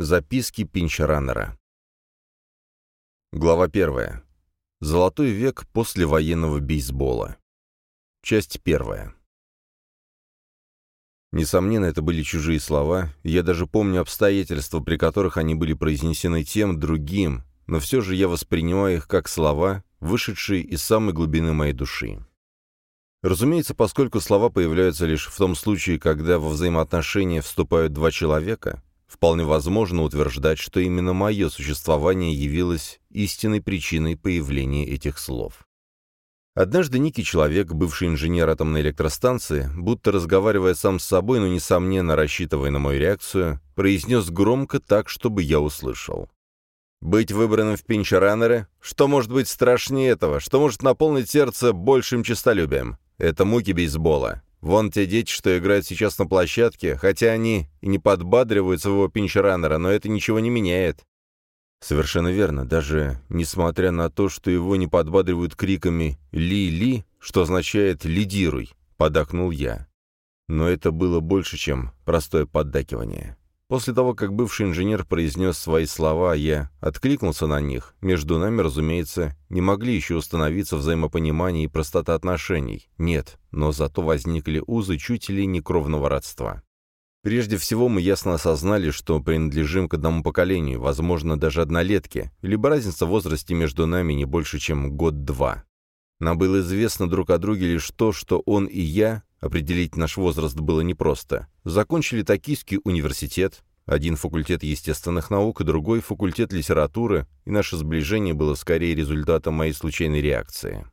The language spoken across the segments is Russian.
Записки Пинчеранера. Глава первая. Золотой век после военного бейсбола. Часть первая. Несомненно, это были чужие слова, я даже помню обстоятельства, при которых они были произнесены тем, другим, но все же я воспринимаю их как слова, вышедшие из самой глубины моей души. Разумеется, поскольку слова появляются лишь в том случае, когда во взаимоотношения вступают два человека, Вполне возможно утверждать, что именно мое существование явилось истинной причиной появления этих слов. Однажды некий человек, бывший инженер атомной электростанции, будто разговаривая сам с собой, но, несомненно, рассчитывая на мою реакцию, произнес громко так, чтобы я услышал. «Быть выбранным в пинчеранеры? Что может быть страшнее этого? Что может наполнить сердце большим честолюбием? Это муки бейсбола. Вон те дети, что играют сейчас на площадке, хотя они и не подбадривают своего пинчеранера, но это ничего не меняет. Совершенно верно, даже несмотря на то, что его не подбадривают криками «Ли-ли», что означает «лидируй», подакнул я. Но это было больше, чем простое поддакивание. После того, как бывший инженер произнес свои слова, я откликнулся на них. Между нами, разумеется, не могли еще установиться взаимопонимание и простота отношений. Нет, но зато возникли узы чуть ли не кровного родства. Прежде всего, мы ясно осознали, что принадлежим к одному поколению, возможно, даже однолетке, либо разница в возрасте между нами не больше, чем год-два. Нам было известно друг о друге лишь то, что он и я Определить наш возраст было непросто. Закончили Токийский университет, один факультет естественных наук, другой факультет литературы, и наше сближение было скорее результатом моей случайной реакции.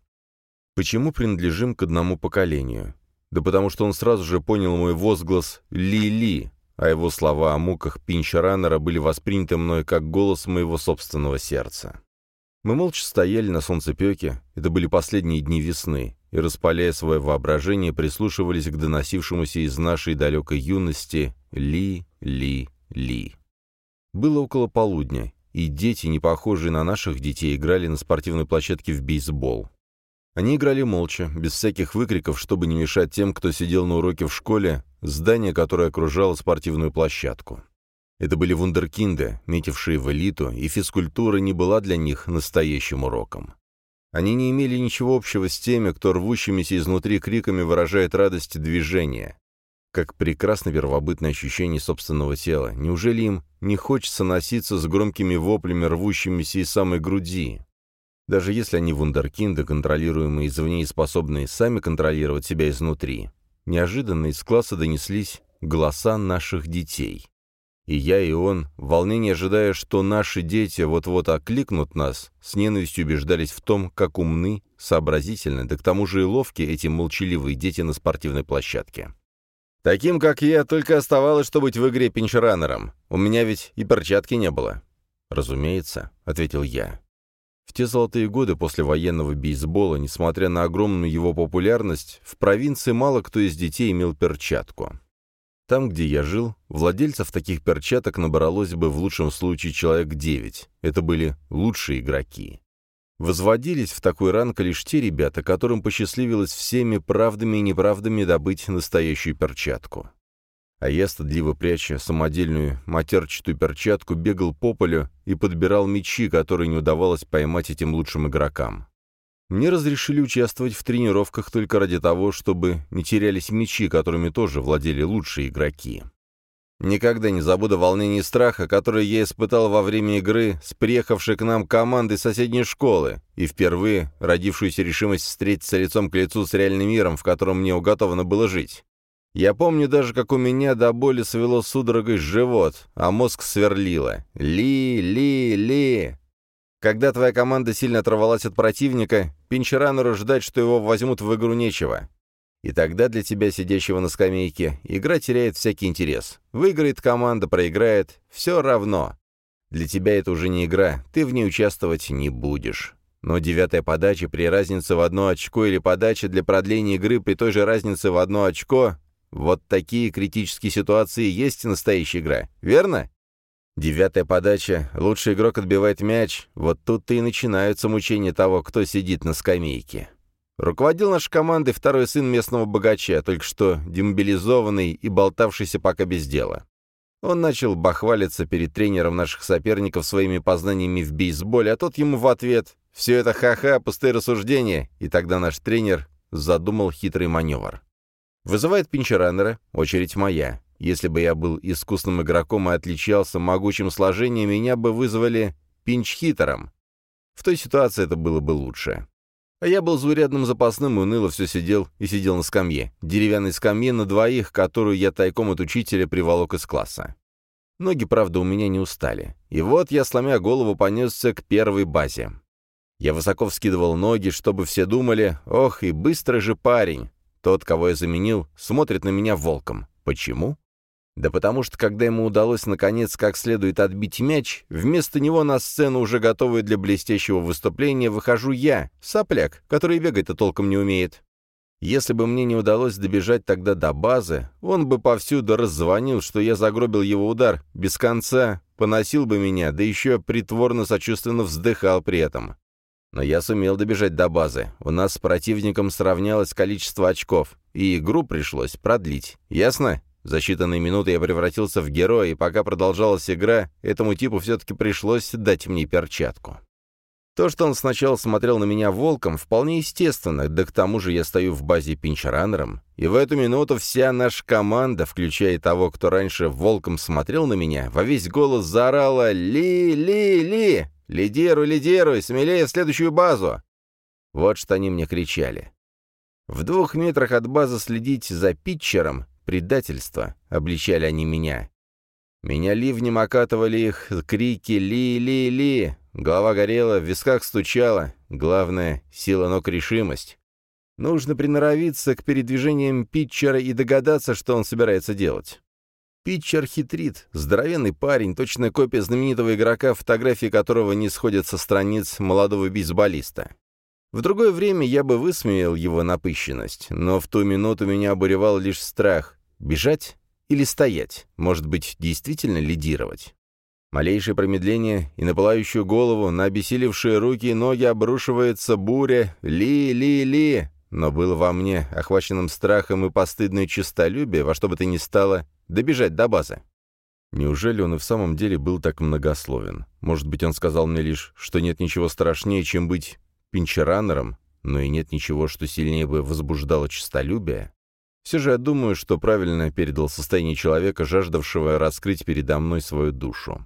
Почему принадлежим к одному поколению? Да потому что он сразу же понял мой возглас «Ли-Ли», а его слова о муках Пинча были восприняты мной как голос моего собственного сердца. Мы молча стояли на солнцепеке, это были последние дни весны, и, распаляя свое воображение, прислушивались к доносившемуся из нашей далекой юности «Ли-ли-ли». Было около полудня, и дети, не похожие на наших детей, играли на спортивной площадке в бейсбол. Они играли молча, без всяких выкриков, чтобы не мешать тем, кто сидел на уроке в школе, здание, которое окружало спортивную площадку. Это были вундеркинды, метившие в элиту, и физкультура не была для них настоящим уроком. Они не имели ничего общего с теми, кто рвущимися изнутри криками выражает радость движения. Как прекрасно первобытное ощущение собственного тела. Неужели им не хочется носиться с громкими воплями, рвущимися из самой груди? Даже если они вундеркинды, контролируемые извне и способные сами контролировать себя изнутри. Неожиданно из класса донеслись голоса наших детей. И я, и он, в волнении ожидая, что наши дети вот-вот окликнут нас, с ненавистью убеждались в том, как умны, сообразительны, да к тому же и ловки эти молчаливые дети на спортивной площадке. Таким, как я, только оставалось, что быть в игре пинчеранером. У меня ведь и перчатки не было. «Разумеется», — ответил я. В те золотые годы после военного бейсбола, несмотря на огромную его популярность, в провинции мало кто из детей имел перчатку. Там, где я жил, владельцев таких перчаток набралось бы в лучшем случае человек девять. Это были лучшие игроки. Возводились в такой ранг лишь те ребята, которым посчастливилось всеми правдами и неправдами добыть настоящую перчатку. А я, стыдливо пряча самодельную матерчатую перчатку, бегал по полю и подбирал мячи, которые не удавалось поймать этим лучшим игрокам. Мне разрешили участвовать в тренировках только ради того, чтобы не терялись мячи, которыми тоже владели лучшие игроки. Никогда не забуду волнение и страха, которое я испытал во время игры с приехавшей к нам командой соседней школы, и впервые родившуюся решимость встретиться лицом к лицу с реальным миром, в котором мне уготовано было жить. Я помню даже, как у меня до боли свело судорогой живот, а мозг сверлило. «Ли, ли, ли!» Когда твоя команда сильно оторвалась от противника, Пинчеранеру ждать, что его возьмут в игру нечего. И тогда для тебя, сидящего на скамейке, игра теряет всякий интерес. Выиграет команда, проиграет, все равно. Для тебя это уже не игра, ты в ней участвовать не будешь. Но девятая подача при разнице в одно очко или подача для продления игры при той же разнице в одно очко — вот такие критические ситуации есть настоящая игра, верно? Девятая подача, лучший игрок отбивает мяч, вот тут-то и начинаются мучения того, кто сидит на скамейке. Руководил нашей командой второй сын местного богача, только что демобилизованный и болтавшийся пока без дела. Он начал бахвалиться перед тренером наших соперников своими познаниями в бейсболе, а тот ему в ответ «Все это ха-ха, пустые рассуждения», и тогда наш тренер задумал хитрый маневр. Вызывает пинчераннера, очередь моя. Если бы я был искусным игроком и отличался могучим сложением, меня бы вызвали пинч-хитером. В той ситуации это было бы лучше. А я был заурядным запасным и уныло все сидел и сидел на скамье. Деревянной скамье на двоих, которую я тайком от учителя приволок из класса. Ноги, правда, у меня не устали. И вот я, сломя голову, понесся к первой базе. Я высоко вскидывал ноги, чтобы все думали, ох, и быстрый же парень. Тот, кого я заменил, смотрит на меня волком. Почему? Да потому что, когда ему удалось наконец как следует отбить мяч, вместо него на сцену, уже готовую для блестящего выступления, выхожу я, сопляк, который бегать-то толком не умеет. Если бы мне не удалось добежать тогда до базы, он бы повсюду раззвонил, что я загробил его удар, без конца, поносил бы меня, да еще притворно-сочувственно вздыхал при этом. Но я сумел добежать до базы. У нас с противником сравнялось количество очков, и игру пришлось продлить. Ясно? За считанные минуты я превратился в героя, и пока продолжалась игра, этому типу все-таки пришлось дать мне перчатку. То, что он сначала смотрел на меня волком, вполне естественно, да к тому же я стою в базе пинчеранером, и в эту минуту вся наша команда, включая того, кто раньше волком смотрел на меня, во весь голос заорала «Ли-ли-ли! Лидируй, лидируй! Смелее в следующую базу!» Вот что они мне кричали. В двух метрах от базы следить за питчером Предательство, обличали они меня. Меня ливнем окатывали их крики «Ли-ли-ли!» Голова горела, в висках стучала. Главное — сила ног решимость. Нужно приноровиться к передвижениям питчера и догадаться, что он собирается делать. Питчер хитрит, здоровенный парень, точная копия знаменитого игрока, фотографии которого не сходят со страниц молодого бейсболиста. В другое время я бы высмеял его напыщенность, но в ту минуту меня обуревал лишь страх. Бежать или стоять? Может быть, действительно лидировать? Малейшее промедление, и на пылающую голову, на обессилевшие руки и ноги обрушивается буря «Ли-ли-ли!» Но было во мне, охваченным страхом и постыдное честолюбие, во что бы то ни стало, добежать до базы. Неужели он и в самом деле был так многословен? Может быть, он сказал мне лишь, что нет ничего страшнее, чем быть пинчеранером, но и нет ничего, что сильнее бы возбуждало честолюбие. Все же я думаю, что правильно передал состояние человека, жаждавшего раскрыть передо мной свою душу.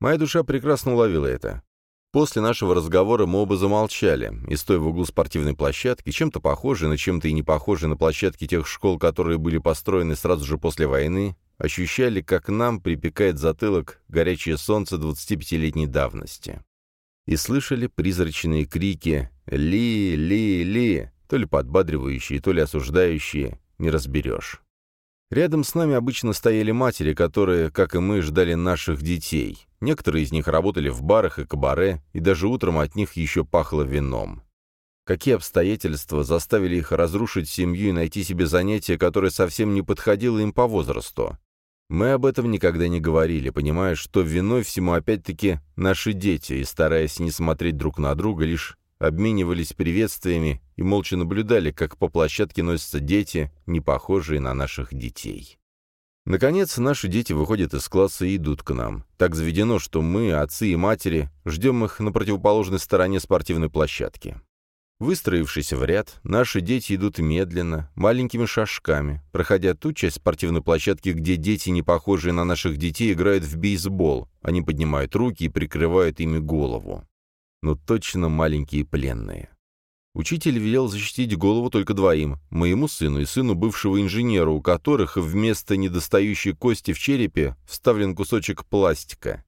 Моя душа прекрасно уловила это. После нашего разговора мы оба замолчали, и стоя в углу спортивной площадки, чем-то похожей, но чем-то и не похожей на площадки тех школ, которые были построены сразу же после войны, ощущали, как нам припекает затылок горячее солнце 25-летней давности и слышали призрачные крики «Ли, ли, ли», то ли подбадривающие, то ли осуждающие, не разберешь. Рядом с нами обычно стояли матери, которые, как и мы, ждали наших детей. Некоторые из них работали в барах и кабаре, и даже утром от них еще пахло вином. Какие обстоятельства заставили их разрушить семью и найти себе занятие, которое совсем не подходило им по возрасту? Мы об этом никогда не говорили, понимая, что виной всему опять-таки наши дети, и стараясь не смотреть друг на друга, лишь обменивались приветствиями и молча наблюдали, как по площадке носятся дети, не похожие на наших детей. Наконец, наши дети выходят из класса и идут к нам. Так заведено, что мы, отцы и матери, ждем их на противоположной стороне спортивной площадки. Выстроившись в ряд, наши дети идут медленно, маленькими шажками, проходя ту часть спортивной площадки, где дети, не похожие на наших детей, играют в бейсбол. Они поднимают руки и прикрывают ими голову. Но точно маленькие пленные. Учитель велел защитить голову только двоим, моему сыну и сыну бывшего инженера, у которых вместо недостающей кости в черепе вставлен кусочек пластика.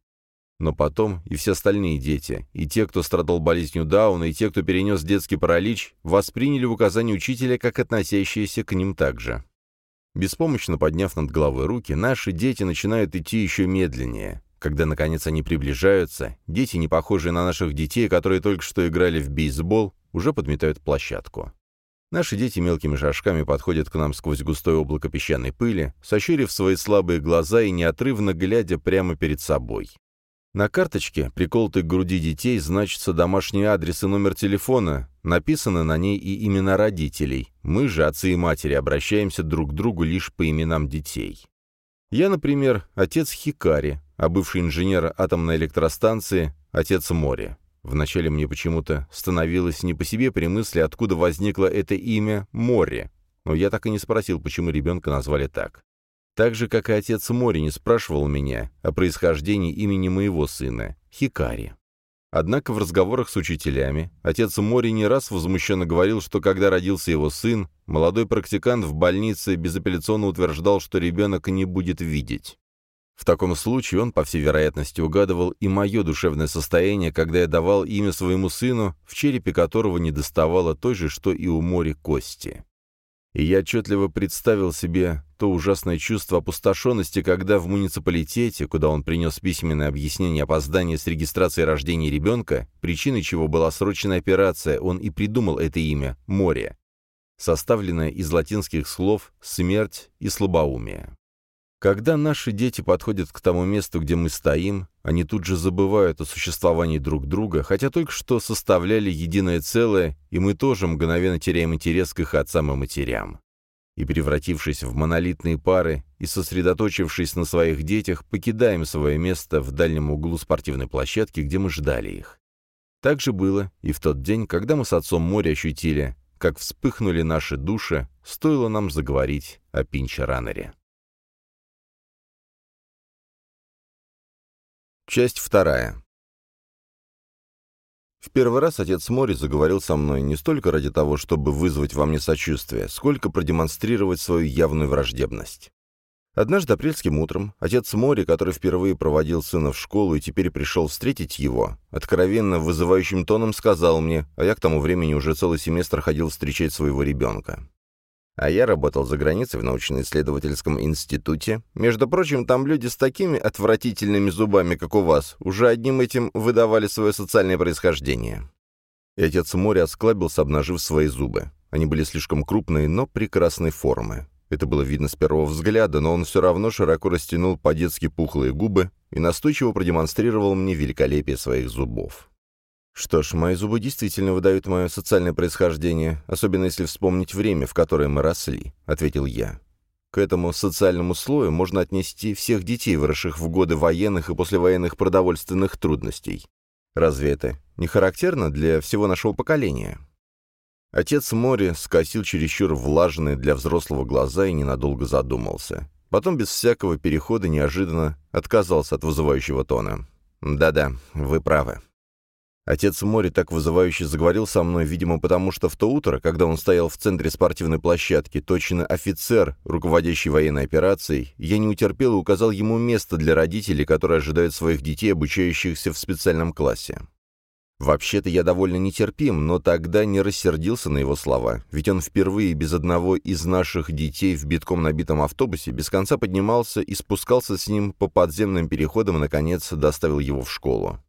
Но потом и все остальные дети, и те, кто страдал болезнью Дауна, и те, кто перенес детский паралич, восприняли указания учителя как относящиеся к ним также. Беспомощно подняв над головой руки, наши дети начинают идти еще медленнее. Когда, наконец, они приближаются, дети, не похожие на наших детей, которые только что играли в бейсбол, уже подметают площадку. Наши дети мелкими шажками подходят к нам сквозь густое облако песчаной пыли, сощурив свои слабые глаза и неотрывно глядя прямо перед собой. На карточке, приколотой к груди детей, значится домашний адрес и номер телефона, написаны на ней и имена родителей. Мы же, отцы и матери, обращаемся друг к другу лишь по именам детей. Я, например, отец Хикари, а бывший инженер атомной электростанции — отец Мори. Вначале мне почему-то становилось не по себе при мысли, откуда возникло это имя Мори, но я так и не спросил, почему ребенка назвали так. Так же, как и отец Мори не спрашивал меня о происхождении имени моего сына, Хикари. Однако в разговорах с учителями отец Мори не раз возмущенно говорил, что когда родился его сын, молодой практикант в больнице безапелляционно утверждал, что ребенок не будет видеть. В таком случае он, по всей вероятности, угадывал и мое душевное состояние, когда я давал имя своему сыну, в черепе которого не доставало той же, что и у Мори кости. И я отчетливо представил себе то ужасное чувство опустошенности, когда в муниципалитете, куда он принес письменное объяснение опоздания с регистрацией рождения ребенка, причиной чего была срочная операция, он и придумал это имя – «Море», составленное из латинских слов «смерть» и «слабоумие». Когда наши дети подходят к тому месту, где мы стоим, они тут же забывают о существовании друг друга, хотя только что составляли единое целое, и мы тоже мгновенно теряем интерес к их отцам и матерям. И, превратившись в монолитные пары и сосредоточившись на своих детях, покидаем свое место в дальнем углу спортивной площадки, где мы ждали их. Так же было и в тот день, когда мы с отцом моря ощутили, как вспыхнули наши души, стоило нам заговорить о Пинче-Раннере. Часть вторая. В первый раз отец Мори заговорил со мной не столько ради того, чтобы вызвать во мне сочувствие, сколько продемонстрировать свою явную враждебность. Однажды апрельским утром отец Мори, который впервые проводил сына в школу и теперь пришел встретить его, откровенно вызывающим тоном сказал мне, а я к тому времени уже целый семестр ходил встречать своего ребенка. А я работал за границей в научно-исследовательском институте. Между прочим, там люди с такими отвратительными зубами, как у вас, уже одним этим выдавали свое социальное происхождение. И отец Мори осклабился, обнажив свои зубы. Они были слишком крупные, но прекрасной формы. Это было видно с первого взгляда, но он все равно широко растянул по-детски пухлые губы и настойчиво продемонстрировал мне великолепие своих зубов. Что ж, мои зубы действительно выдают мое социальное происхождение, особенно если вспомнить время, в которое мы росли, — ответил я. К этому социальному слою можно отнести всех детей, выросших в годы военных и послевоенных продовольственных трудностей. Разве это не характерно для всего нашего поколения? Отец Мори скосил чересчур влажные для взрослого глаза и ненадолго задумался. Потом без всякого перехода неожиданно отказался от вызывающего тона. «Да-да, вы правы. Отец Мори так вызывающе заговорил со мной, видимо, потому что в то утро, когда он стоял в центре спортивной площадки, точно офицер, руководящий военной операцией, я не утерпел и указал ему место для родителей, которые ожидают своих детей, обучающихся в специальном классе. Вообще-то я довольно нетерпим, но тогда не рассердился на его слова, ведь он впервые без одного из наших детей в битком набитом автобусе без конца поднимался и спускался с ним по подземным переходам и, наконец, доставил его в школу.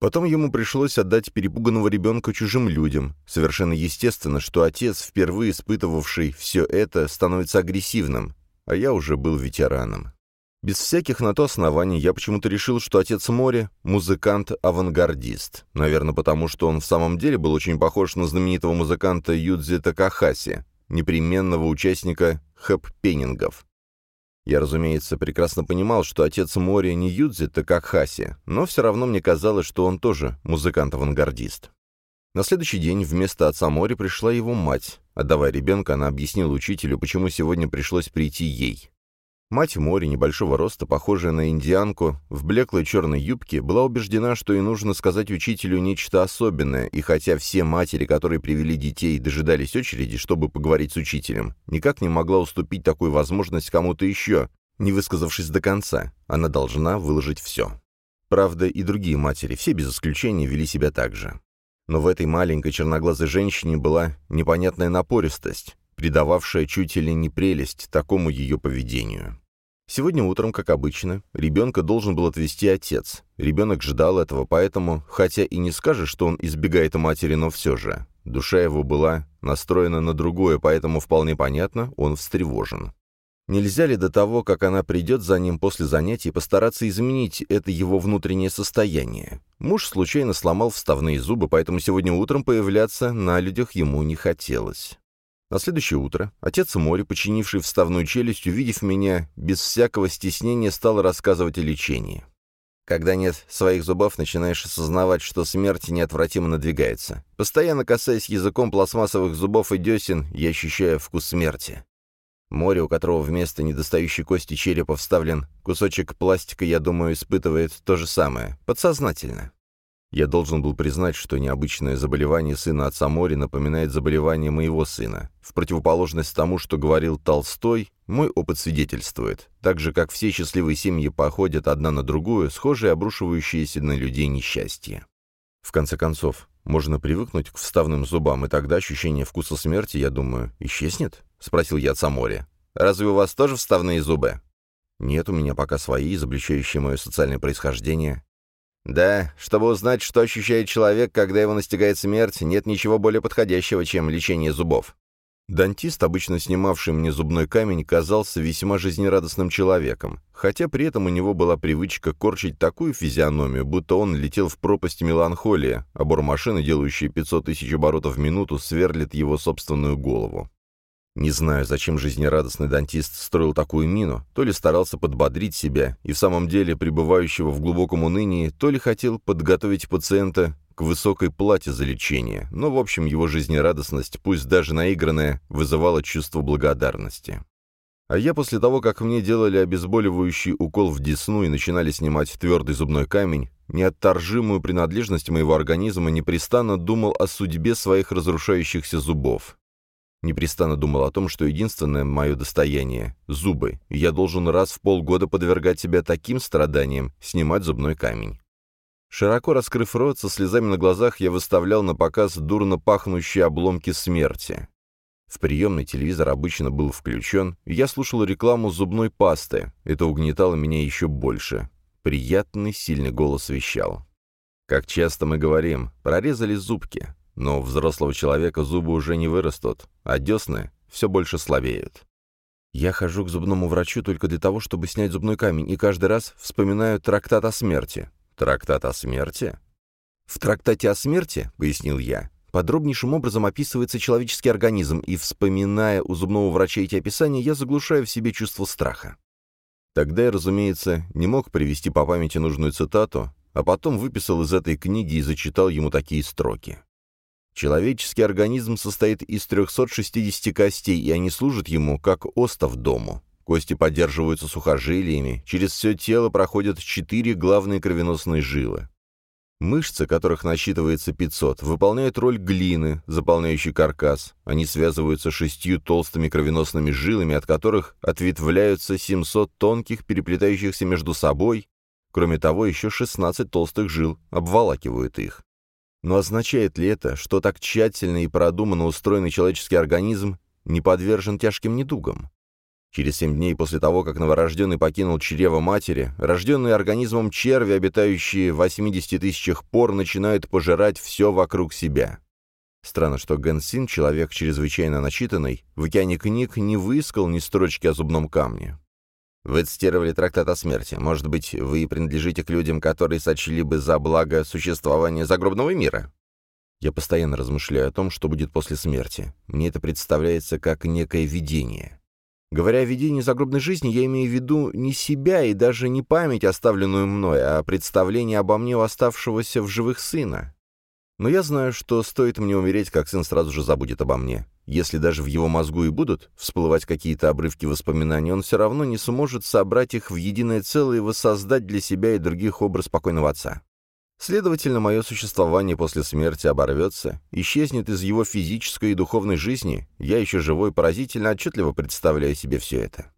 Потом ему пришлось отдать перепуганного ребенка чужим людям. Совершенно естественно, что отец, впервые испытывавший все это, становится агрессивным, а я уже был ветераном. Без всяких на то оснований я почему-то решил, что отец Мори — музыкант-авангардист. Наверное, потому что он в самом деле был очень похож на знаменитого музыканта Юдзи Такахаси, непременного участника хэп-пенингов. Я, разумеется, прекрасно понимал, что отец Мори не Юдзи, так как Хаси, но все равно мне казалось, что он тоже музыкант-авангардист. На следующий день вместо отца Мори пришла его мать. Отдавая ребенка, она объяснила учителю, почему сегодня пришлось прийти ей. Мать Мори, небольшого роста, похожая на индианку, в блеклой черной юбке, была убеждена, что ей нужно сказать учителю нечто особенное, и хотя все матери, которые привели детей, дожидались очереди, чтобы поговорить с учителем, никак не могла уступить такую возможность кому-то еще, не высказавшись до конца. Она должна выложить все. Правда, и другие матери, все без исключения, вели себя так же. Но в этой маленькой черноглазой женщине была непонятная напористость, придававшая чуть ли не прелесть такому ее поведению. Сегодня утром, как обычно, ребенка должен был отвезти отец. Ребенок ждал этого, поэтому, хотя и не скажешь, что он избегает матери, но все же. Душа его была настроена на другое, поэтому вполне понятно, он встревожен. Нельзя ли до того, как она придет за ним после занятий, постараться изменить это его внутреннее состояние? Муж случайно сломал вставные зубы, поэтому сегодня утром появляться на людях ему не хотелось. На следующее утро отец Мори, починивший вставную челюсть, увидев меня, без всякого стеснения стал рассказывать о лечении. Когда нет своих зубов, начинаешь осознавать, что смерть неотвратимо надвигается. Постоянно касаясь языком пластмассовых зубов и десен, я ощущаю вкус смерти. Море, у которого вместо недостающей кости черепа вставлен кусочек пластика, я думаю, испытывает то же самое, подсознательно. Я должен был признать, что необычное заболевание сына отца Мори напоминает заболевание моего сына. В противоположность тому, что говорил Толстой, мой опыт свидетельствует. Так же, как все счастливые семьи походят одна на другую, схожие обрушивающиеся на людей несчастья. В конце концов, можно привыкнуть к вставным зубам, и тогда ощущение вкуса смерти, я думаю, исчезнет? — спросил я отца Мори. «Разве у вас тоже вставные зубы?» «Нет, у меня пока свои, изобличающие мое социальное происхождение. Да, чтобы узнать, что ощущает человек, когда его настигает смерть, нет ничего более подходящего, чем лечение зубов. Дантист, обычно снимавший мне зубной камень, казался весьма жизнерадостным человеком, хотя при этом у него была привычка корчить такую физиономию, будто он летел в пропасть меланхолии, а бормашины, делающие 500 тысяч оборотов в минуту, сверлит его собственную голову. Не знаю, зачем жизнерадостный дантист строил такую мину, то ли старался подбодрить себя и в самом деле пребывающего в глубоком унынии, то ли хотел подготовить пациента к высокой плате за лечение, но, в общем, его жизнерадостность, пусть даже наигранная, вызывала чувство благодарности. А я после того, как мне делали обезболивающий укол в десну и начинали снимать твердый зубной камень, неотторжимую принадлежность моего организма непрестанно думал о судьбе своих разрушающихся зубов. Непрестанно думал о том, что единственное мое достояние — зубы, я должен раз в полгода подвергать себя таким страданиям, снимать зубной камень. Широко раскрыв рот, со слезами на глазах, я выставлял на показ дурно пахнущие обломки смерти. В приемный телевизор обычно был включен, и я слушал рекламу зубной пасты. Это угнетало меня еще больше. Приятный, сильный голос вещал. Как часто мы говорим, прорезали зубки. Но у взрослого человека зубы уже не вырастут, а десны все больше слабеют. Я хожу к зубному врачу только для того, чтобы снять зубной камень, и каждый раз вспоминаю трактат о смерти. Трактат о смерти? В трактате о смерти, пояснил я, подробнейшим образом описывается человеческий организм, и, вспоминая у зубного врача эти описания, я заглушаю в себе чувство страха. Тогда я, разумеется, не мог привести по памяти нужную цитату, а потом выписал из этой книги и зачитал ему такие строки. Человеческий организм состоит из 360 костей, и они служат ему как остов дому. Кости поддерживаются сухожилиями, через все тело проходят четыре главные кровеносные жилы. Мышцы, которых насчитывается 500, выполняют роль глины, заполняющей каркас. Они связываются шестью толстыми кровеносными жилами, от которых ответвляются 700 тонких, переплетающихся между собой. Кроме того, еще 16 толстых жил обволакивают их. Но означает ли это, что так тщательно и продуманно устроенный человеческий организм не подвержен тяжким недугам? Через семь дней после того, как новорожденный покинул чрево матери, рожденные организмом черви, обитающие в 80 тысячах пор, начинают пожирать все вокруг себя. Странно, что Генсин, человек чрезвычайно начитанный, в океане книг не выискал ни строчки о зубном камне. Вы цитировали трактат о смерти. Может быть, вы принадлежите к людям, которые сочли бы за благо существование загробного мира? Я постоянно размышляю о том, что будет после смерти. Мне это представляется как некое видение. Говоря о видении загробной жизни, я имею в виду не себя и даже не память, оставленную мной, а представление обо мне у оставшегося в живых сына. Но я знаю, что стоит мне умереть, как сын сразу же забудет обо мне. Если даже в его мозгу и будут всплывать какие-то обрывки воспоминаний, он все равно не сможет собрать их в единое целое и воссоздать для себя и других образ покойного отца. Следовательно, мое существование после смерти оборвется, исчезнет из его физической и духовной жизни, я еще живой поразительно отчетливо представляю себе все это.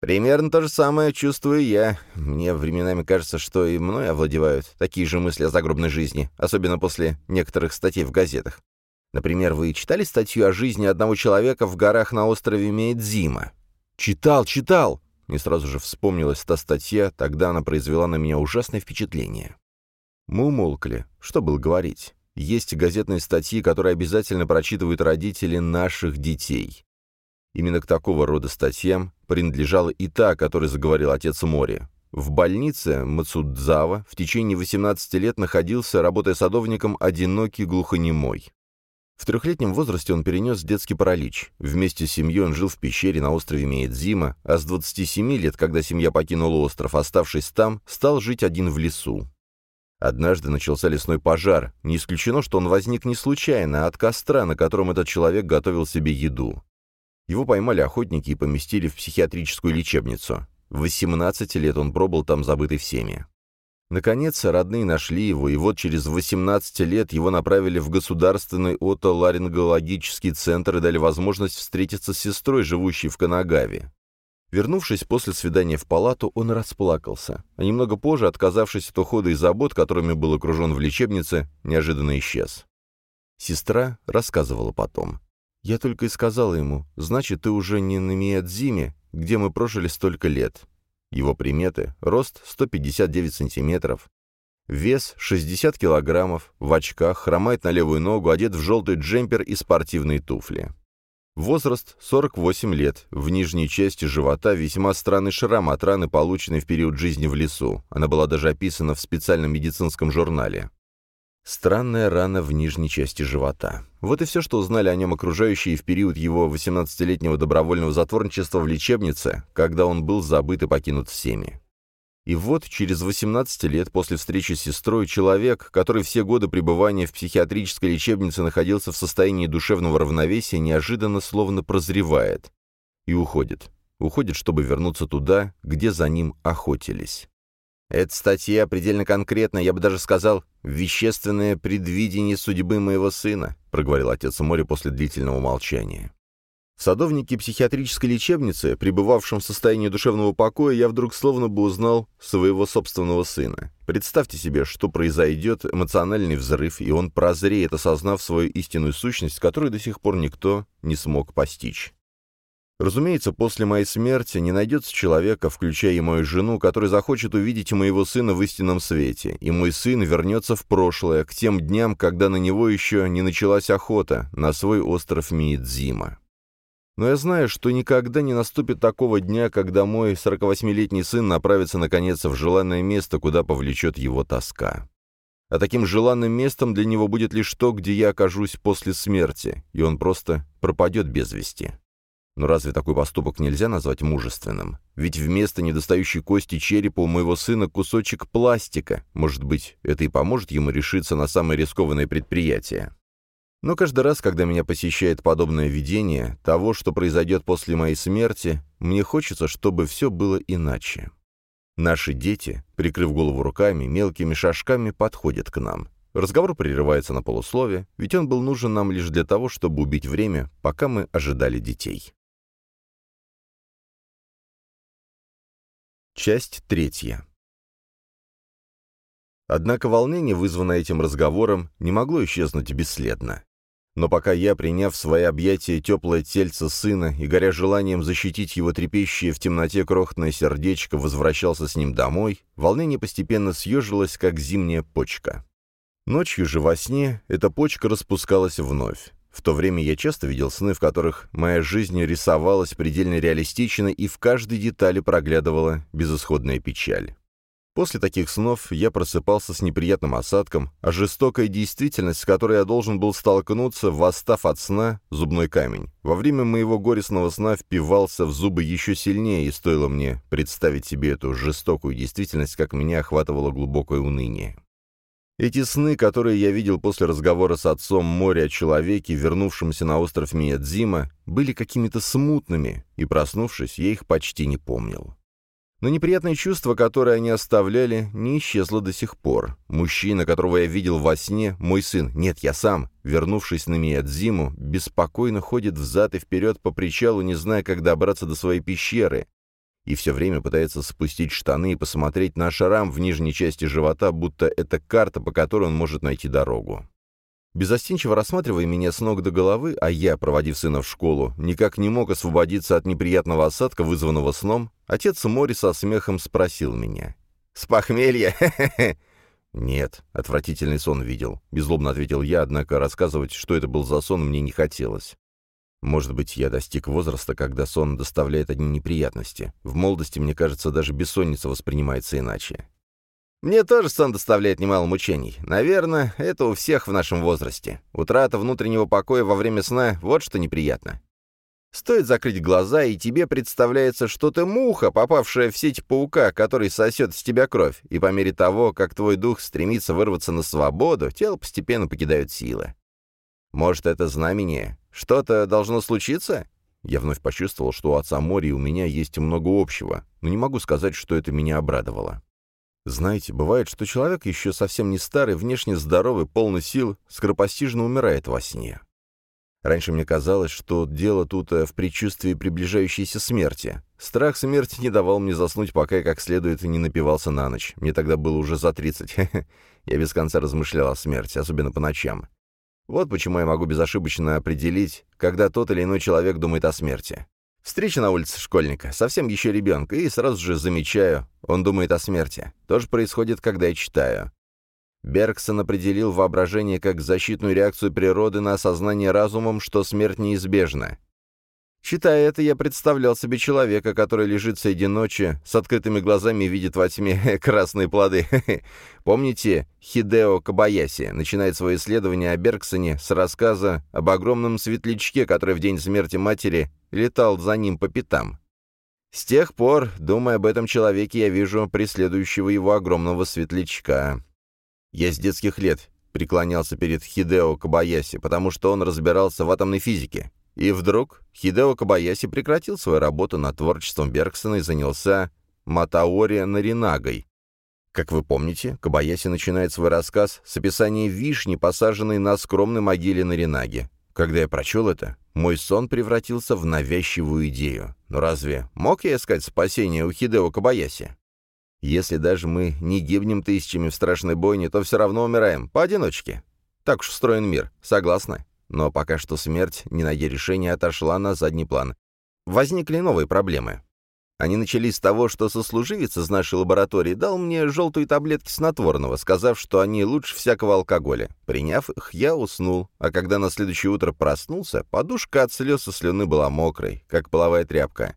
Примерно то же самое чувствую я. Мне временами кажется, что и мной овладевают такие же мысли о загробной жизни, особенно после некоторых статей в газетах. Например, вы читали статью о жизни одного человека в горах на острове Мейдзима? Читал, читал! Мне сразу же вспомнилась та статья, тогда она произвела на меня ужасное впечатление. Мы умолкли. Что было говорить? Есть газетные статьи, которые обязательно прочитывают родители наших детей. Именно к такого рода статьям принадлежала и та, о которой заговорил отец Мори. В больнице Мацудзава в течение 18 лет находился, работая садовником, одинокий глухонемой. В трехлетнем возрасте он перенес детский паралич. Вместе с семьей он жил в пещере на острове Меедзима, а с 27 лет, когда семья покинула остров, оставшись там, стал жить один в лесу. Однажды начался лесной пожар. Не исключено, что он возник не случайно, а от костра, на котором этот человек готовил себе еду. Его поймали охотники и поместили в психиатрическую лечебницу. В 18 лет он пробыл там забытый всеми. Наконец, родные нашли его, и вот через 18 лет его направили в государственный отоларингологический центр и дали возможность встретиться с сестрой, живущей в Канагаве. Вернувшись после свидания в палату, он расплакался, а немного позже, отказавшись от ухода и забот, которыми был окружен в лечебнице, неожиданно исчез. Сестра рассказывала потом. «Я только и сказала ему, значит, ты уже не на Миядзиме, где мы прожили столько лет. Его приметы – рост 159 сантиметров, вес 60 килограммов, в очках, хромает на левую ногу, одет в желтый джемпер и спортивные туфли. Возраст 48 лет, в нижней части живота весьма странный шрам от раны, полученной в период жизни в лесу. Она была даже описана в специальном медицинском журнале. Странная рана в нижней части живота. Вот и все, что узнали о нем окружающие в период его 18-летнего добровольного затворничества в лечебнице, когда он был забыт и покинут всеми. И вот, через 18 лет после встречи с сестрой, человек, который все годы пребывания в психиатрической лечебнице находился в состоянии душевного равновесия, неожиданно словно прозревает. И уходит. Уходит, чтобы вернуться туда, где за ним охотились. Эта статья предельно конкретная, я бы даже сказал, вещественное предвидение судьбы моего сына, проговорил отец Мори после длительного молчания. В садовнике психиатрической лечебницы, пребывавшем в состоянии душевного покоя, я вдруг словно бы узнал своего собственного сына. Представьте себе, что произойдет эмоциональный взрыв, и он прозреет, осознав свою истинную сущность, которую до сих пор никто не смог постичь. Разумеется, после моей смерти не найдется человека, включая и мою жену, который захочет увидеть моего сына в истинном свете, и мой сын вернется в прошлое, к тем дням, когда на него еще не началась охота, на свой остров Миидзима. Но я знаю, что никогда не наступит такого дня, когда мой 48-летний сын направится наконец в желанное место, куда повлечет его тоска. А таким желанным местом для него будет лишь то, где я окажусь после смерти, и он просто пропадет без вести. Но разве такой поступок нельзя назвать мужественным? Ведь вместо недостающей кости черепа у моего сына кусочек пластика. Может быть, это и поможет ему решиться на самое рискованное предприятие. Но каждый раз, когда меня посещает подобное видение того, что произойдет после моей смерти, мне хочется, чтобы все было иначе. Наши дети, прикрыв голову руками, мелкими шажками подходят к нам. Разговор прерывается на полуслове, ведь он был нужен нам лишь для того, чтобы убить время, пока мы ожидали детей. Часть третья. Однако волнение, вызванное этим разговором, не могло исчезнуть бесследно. Но пока я, приняв в свои объятия теплое тельце сына и горя желанием защитить его трепещущее в темноте крохотное сердечко, возвращался с ним домой, волнение постепенно съежилось, как зимняя почка. Ночью же во сне эта почка распускалась вновь. В то время я часто видел сны, в которых моя жизнь рисовалась предельно реалистично и в каждой детали проглядывала безысходная печаль. После таких снов я просыпался с неприятным осадком, а жестокая действительность, с которой я должен был столкнуться, восстав от сна, зубной камень, во время моего горестного сна впивался в зубы еще сильнее, и стоило мне представить себе эту жестокую действительность, как меня охватывало глубокое уныние. Эти сны, которые я видел после разговора с отцом моря о человеке, вернувшемся на остров Миядзима, были какими-то смутными, и, проснувшись, я их почти не помнил. Но неприятное чувство, которое они оставляли, не исчезло до сих пор. Мужчина, которого я видел во сне, мой сын, нет, я сам, вернувшись на Миядзиму, беспокойно ходит взад и вперед по причалу, не зная, как добраться до своей пещеры, и все время пытается спустить штаны и посмотреть на шрам в нижней части живота, будто это карта, по которой он может найти дорогу. Безостенчиво рассматривая меня с ног до головы, а я, проводив сына в школу, никак не мог освободиться от неприятного осадка, вызванного сном, отец Мори со смехом спросил меня. «С похмелья? «Нет, отвратительный сон видел», — беззлобно ответил я, однако рассказывать, что это был за сон, мне не хотелось. Может быть, я достиг возраста, когда сон доставляет одни неприятности. В молодости, мне кажется, даже бессонница воспринимается иначе. Мне тоже сон доставляет немало мучений. Наверное, это у всех в нашем возрасте. Утрата внутреннего покоя во время сна — вот что неприятно. Стоит закрыть глаза, и тебе представляется, что ты муха, попавшая в сеть паука, который сосет с тебя кровь, и по мере того, как твой дух стремится вырваться на свободу, тело постепенно покидают силы. Может, это знамение? Что-то должно случиться? Я вновь почувствовал, что у отца Мори и у меня есть много общего, но не могу сказать, что это меня обрадовало. Знаете, бывает, что человек еще совсем не старый, внешне здоровый, полный сил, скоропостижно умирает во сне. Раньше мне казалось, что дело тут э, в предчувствии приближающейся смерти. Страх смерти не давал мне заснуть, пока я как следует не напивался на ночь. Мне тогда было уже за тридцать. Я без конца размышлял о смерти, особенно по ночам. Вот почему я могу безошибочно определить, когда тот или иной человек думает о смерти. Встреча на улице школьника, совсем еще ребенка, и сразу же замечаю, он думает о смерти. То же происходит, когда я читаю. Бергсон определил воображение как защитную реакцию природы на осознание разумом, что смерть неизбежна. Читая это, я представлял себе человека, который лежит среди ночи, с открытыми глазами видит во тьме красные плоды. Помните, Хидео Кабаяси начинает свое исследование о Бергсоне с рассказа об огромном светлячке, который в день смерти матери летал за ним по пятам. С тех пор, думая об этом человеке, я вижу преследующего его огромного светлячка. Я с детских лет преклонялся перед Хидео Кабаяси, потому что он разбирался в атомной физике. И вдруг Хидео Кабаяси прекратил свою работу над творчеством Бергсона и занялся Матаори Наринагой. Как вы помните, Кабаяси начинает свой рассказ с описания вишни, посаженной на скромной могиле Наринаги. Когда я прочел это, мой сон превратился в навязчивую идею. Но разве мог я искать спасение у Хидео Кабаяси? Если даже мы не гибнем тысячами в страшной бойне, то все равно умираем, поодиночке. Так уж устроен мир, согласны? Но пока что смерть, не найдя решения, отошла на задний план. Возникли новые проблемы. Они начались с того, что сослуживец из нашей лаборатории дал мне желтые таблетки снотворного, сказав, что они лучше всякого алкоголя. Приняв их, я уснул, а когда на следующее утро проснулся, подушка от слез и слюны была мокрой, как половая тряпка.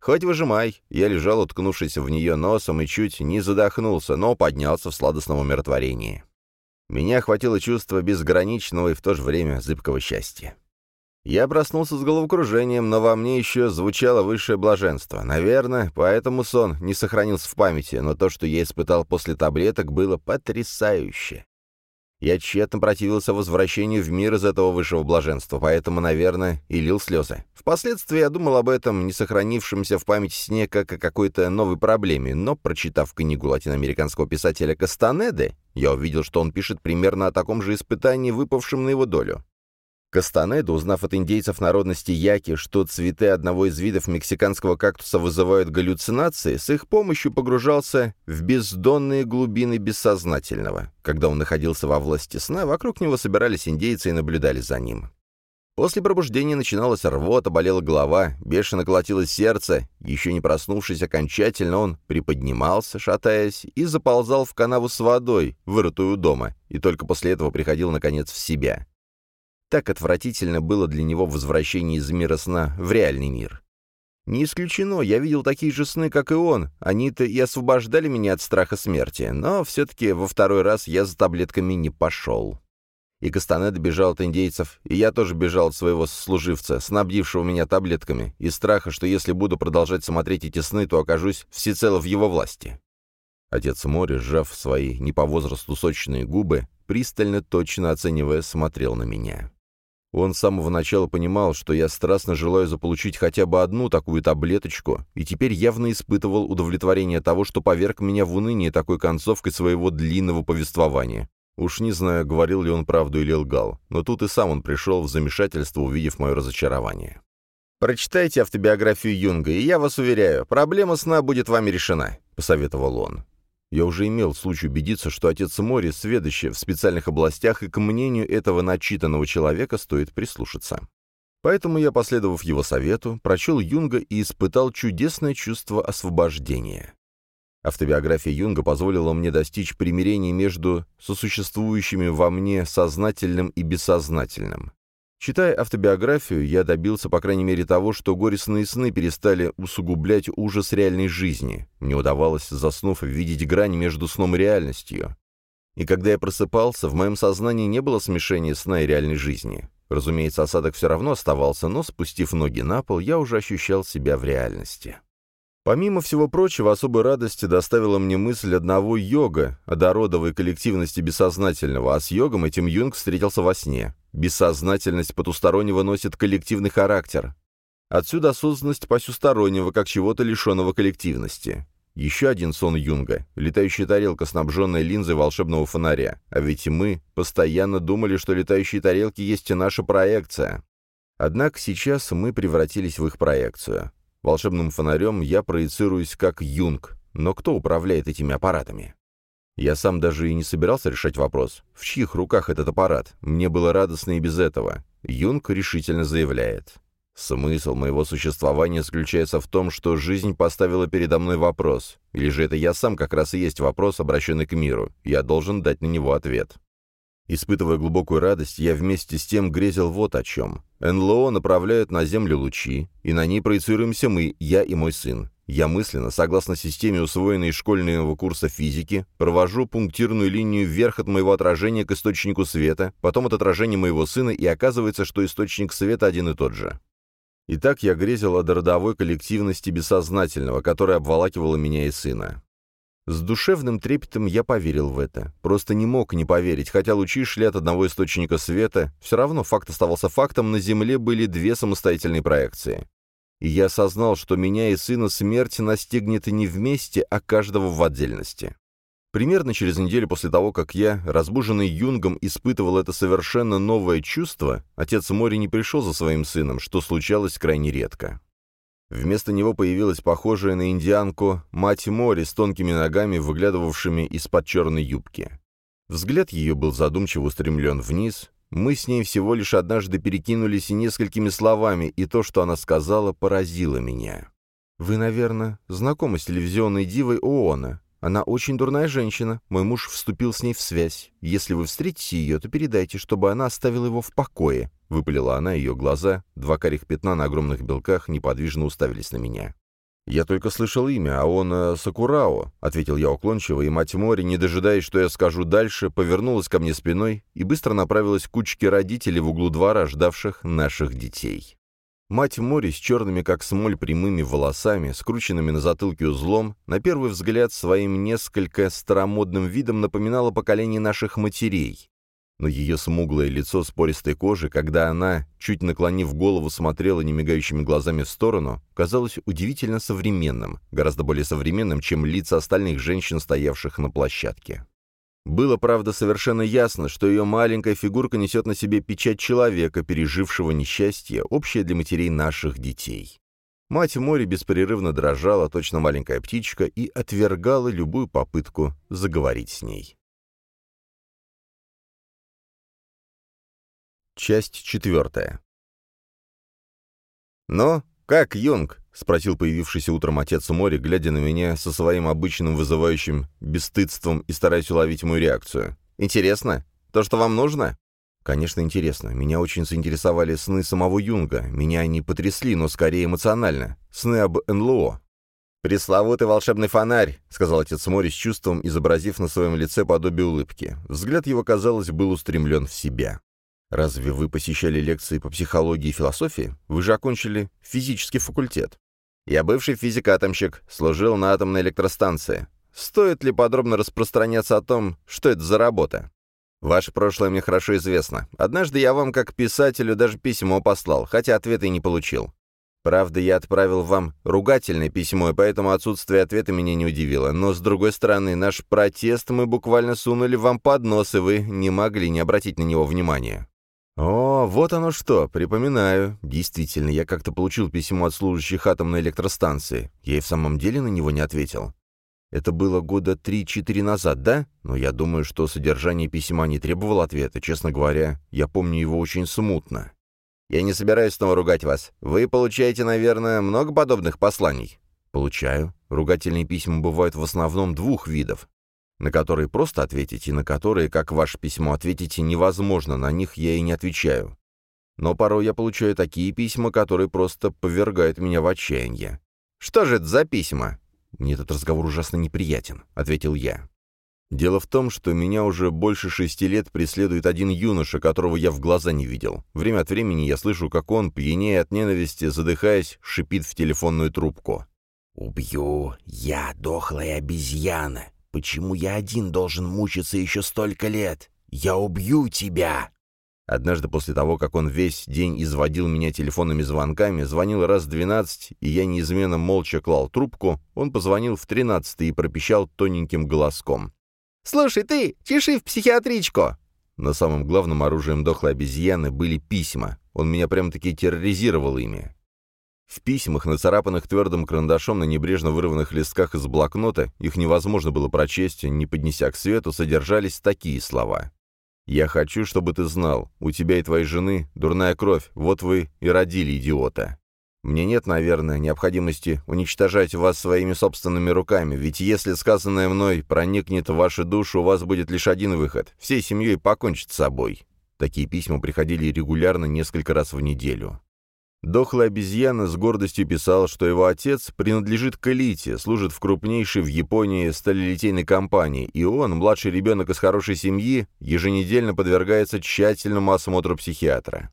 Хоть выжимай, я лежал, уткнувшись в нее носом, и чуть не задохнулся, но поднялся в сладостном умиротворении. Меня охватило чувство безграничного и в то же время зыбкого счастья. Я проснулся с головокружением, но во мне еще звучало высшее блаженство. Наверное, поэтому сон не сохранился в памяти, но то, что я испытал после таблеток, было потрясающе. Я тщетно противился возвращению в мир из этого высшего блаженства, поэтому, наверное, и лил слезы. Впоследствии я думал об этом, не сохранившемся в памяти сне, как о какой-то новой проблеме, но, прочитав книгу латиноамериканского писателя Кастанеды, я увидел, что он пишет примерно о таком же испытании, выпавшем на его долю. Кастанеда, узнав от индейцев народности Яки, что цветы одного из видов мексиканского кактуса вызывают галлюцинации, с их помощью погружался в бездонные глубины бессознательного. Когда он находился во власти сна, вокруг него собирались индейцы и наблюдали за ним. После пробуждения начиналась рвота, болела голова, бешено колотилось сердце. Еще не проснувшись окончательно, он приподнимался, шатаясь, и заползал в канаву с водой, вырытую дома, и только после этого приходил, наконец, в себя. Так отвратительно было для него возвращение из мира сна в реальный мир. Не исключено, я видел такие же сны, как и он. Они-то и освобождали меня от страха смерти, но все-таки во второй раз я за таблетками не пошел. И Кастанеда бежал от индейцев, и я тоже бежал от своего служивца, снабдившего меня таблетками, из страха, что если буду продолжать смотреть эти сны, то окажусь всецело в его власти. Отец Мори, сжав свои не по возрасту сочные губы, пристально точно оценивая, смотрел на меня. Он с самого начала понимал, что я страстно желаю заполучить хотя бы одну такую таблеточку, и теперь явно испытывал удовлетворение того, что поверг меня в уныние такой концовкой своего длинного повествования. Уж не знаю, говорил ли он правду или лгал, но тут и сам он пришел в замешательство, увидев мое разочарование. «Прочитайте автобиографию Юнга, и я вас уверяю, проблема сна будет вами решена», — посоветовал он. Я уже имел случай убедиться, что отец Мори сведущий в специальных областях, и к мнению этого начитанного человека стоит прислушаться. Поэтому я, последовав его совету, прочел Юнга и испытал чудесное чувство освобождения. Автобиография Юнга позволила мне достичь примирения между сосуществующими во мне сознательным и бессознательным. Читая автобиографию, я добился, по крайней мере, того, что горестные сны перестали усугублять ужас реальной жизни. Мне удавалось, заснув, видеть грань между сном и реальностью. И когда я просыпался, в моем сознании не было смешения сна и реальной жизни. Разумеется, осадок все равно оставался, но, спустив ноги на пол, я уже ощущал себя в реальности. Помимо всего прочего, особой радости доставила мне мысль одного йога, о дородовой коллективности бессознательного, а с йогом этим Юнг встретился во сне. Бессознательность потустороннего носит коллективный характер. Отсюда осознанность посюстороннего, как чего-то лишенного коллективности. Еще один сон Юнга — летающая тарелка, снабженная линзой волшебного фонаря. А ведь мы постоянно думали, что летающие тарелки есть и наша проекция. Однако сейчас мы превратились в их проекцию. Волшебным фонарем я проецируюсь как Юнг, но кто управляет этими аппаратами? Я сам даже и не собирался решать вопрос, в чьих руках этот аппарат. Мне было радостно и без этого. Юнг решительно заявляет. Смысл моего существования заключается в том, что жизнь поставила передо мной вопрос. Или же это я сам как раз и есть вопрос, обращенный к миру. Я должен дать на него ответ. Испытывая глубокую радость, я вместе с тем грезил вот о чем. НЛО направляют на Землю лучи, и на ней проецируемся мы, я и мой сын. Я мысленно, согласно системе, усвоенной школьного курса физики, провожу пунктирную линию вверх от моего отражения к источнику света, потом от отражения моего сына, и оказывается, что источник света один и тот же. Итак, я грезил о родовой коллективности бессознательного, которая обволакивала меня и сына. С душевным трепетом я поверил в это. Просто не мог не поверить, хотя лучи шли от одного источника света, все равно факт оставался фактом, на Земле были две самостоятельные проекции и я осознал, что меня и сына смерть настигнет не вместе, а каждого в отдельности. Примерно через неделю после того, как я, разбуженный Юнгом, испытывал это совершенно новое чувство, отец Мори не пришел за своим сыном, что случалось крайне редко. Вместо него появилась похожая на индианку мать Мори с тонкими ногами, выглядывавшими из-под черной юбки. Взгляд ее был задумчиво устремлен вниз, мы с ней всего лишь однажды перекинулись несколькими словами, и то, что она сказала, поразило меня. «Вы, наверное, знакомы с телевизионной дивой Оона. Она очень дурная женщина. Мой муж вступил с ней в связь. Если вы встретите ее, то передайте, чтобы она оставила его в покое», — выпалила она, ее глаза, два карих пятна на огромных белках, неподвижно уставились на меня. «Я только слышал имя, а он э, Сакурао», — ответил я уклончиво, и мать Мори, не дожидаясь, что я скажу дальше, повернулась ко мне спиной и быстро направилась к кучке родителей в углу двора, ждавших наших детей. Мать Мори с черными, как смоль, прямыми волосами, скрученными на затылке узлом, на первый взгляд своим несколько старомодным видом напоминала поколение наших матерей но ее смуглое лицо с пористой кожей, когда она, чуть наклонив голову, смотрела немигающими глазами в сторону, казалось удивительно современным, гораздо более современным, чем лица остальных женщин, стоявших на площадке. Было, правда, совершенно ясно, что ее маленькая фигурка несет на себе печать человека, пережившего несчастье, общее для матерей наших детей. Мать море беспрерывно дрожала, точно маленькая птичка, и отвергала любую попытку заговорить с ней. Часть четвертая. «Ну, как, Юнг?» — спросил появившийся утром отец Мори, глядя на меня со своим обычным вызывающим бесстыдством и стараясь уловить мою реакцию. «Интересно? То, что вам нужно?» «Конечно, интересно. Меня очень заинтересовали сны самого Юнга. Меня они потрясли, но скорее эмоционально. Сны об НЛО». «Пресловутый волшебный фонарь», — сказал отец Мори с чувством, изобразив на своем лице подобие улыбки. Взгляд его, казалось, был устремлен в себя. Разве вы посещали лекции по психологии и философии? Вы же окончили физический факультет. Я бывший физик-атомщик, служил на атомной электростанции. Стоит ли подробно распространяться о том, что это за работа? Ваше прошлое мне хорошо известно. Однажды я вам, как писателю, даже письмо послал, хотя ответа и не получил. Правда, я отправил вам ругательное письмо, и поэтому отсутствие ответа меня не удивило. Но, с другой стороны, наш протест мы буквально сунули вам под нос, и вы не могли не обратить на него внимания. «О, вот оно что, припоминаю. Действительно, я как-то получил письмо от служащих атомной электростанции. Я и в самом деле на него не ответил. Это было года три-четыре назад, да? Но я думаю, что содержание письма не требовало ответа. Честно говоря, я помню его очень смутно. Я не собираюсь снова ругать вас. Вы получаете, наверное, много подобных посланий?» «Получаю. Ругательные письма бывают в основном двух видов на которые просто ответить и на которые, как ваше письмо, ответите невозможно, на них я и не отвечаю. Но порой я получаю такие письма, которые просто повергают меня в отчаяние. «Что же это за письма?» «Мне этот разговор ужасно неприятен», — ответил я. Дело в том, что меня уже больше шести лет преследует один юноша, которого я в глаза не видел. Время от времени я слышу, как он, пьянее от ненависти, задыхаясь, шипит в телефонную трубку. «Убью! Я дохлая обезьяна! Почему я один должен мучиться еще столько лет? Я убью тебя!» Однажды после того, как он весь день изводил меня телефонными звонками, звонил раз двенадцать, и я неизменно молча клал трубку, он позвонил в тринадцатый и пропищал тоненьким голоском. «Слушай, ты, чеши в психиатричку!» Но самым главным оружием дохлой обезьяны были письма. Он меня прям-таки терроризировал ими. В письмах, нацарапанных твердым карандашом на небрежно вырванных листках из блокнота, их невозможно было прочесть, не поднеся к свету, содержались такие слова. «Я хочу, чтобы ты знал, у тебя и твоей жены дурная кровь, вот вы и родили идиота. Мне нет, наверное, необходимости уничтожать вас своими собственными руками, ведь если сказанное мной проникнет в вашу душу, у вас будет лишь один выход — всей семьей покончить с собой». Такие письма приходили регулярно несколько раз в неделю. Дохлая обезьяна с гордостью писал, что его отец принадлежит к элите, служит в крупнейшей в Японии сталелитейной компании, и он, младший ребенок из хорошей семьи, еженедельно подвергается тщательному осмотру психиатра.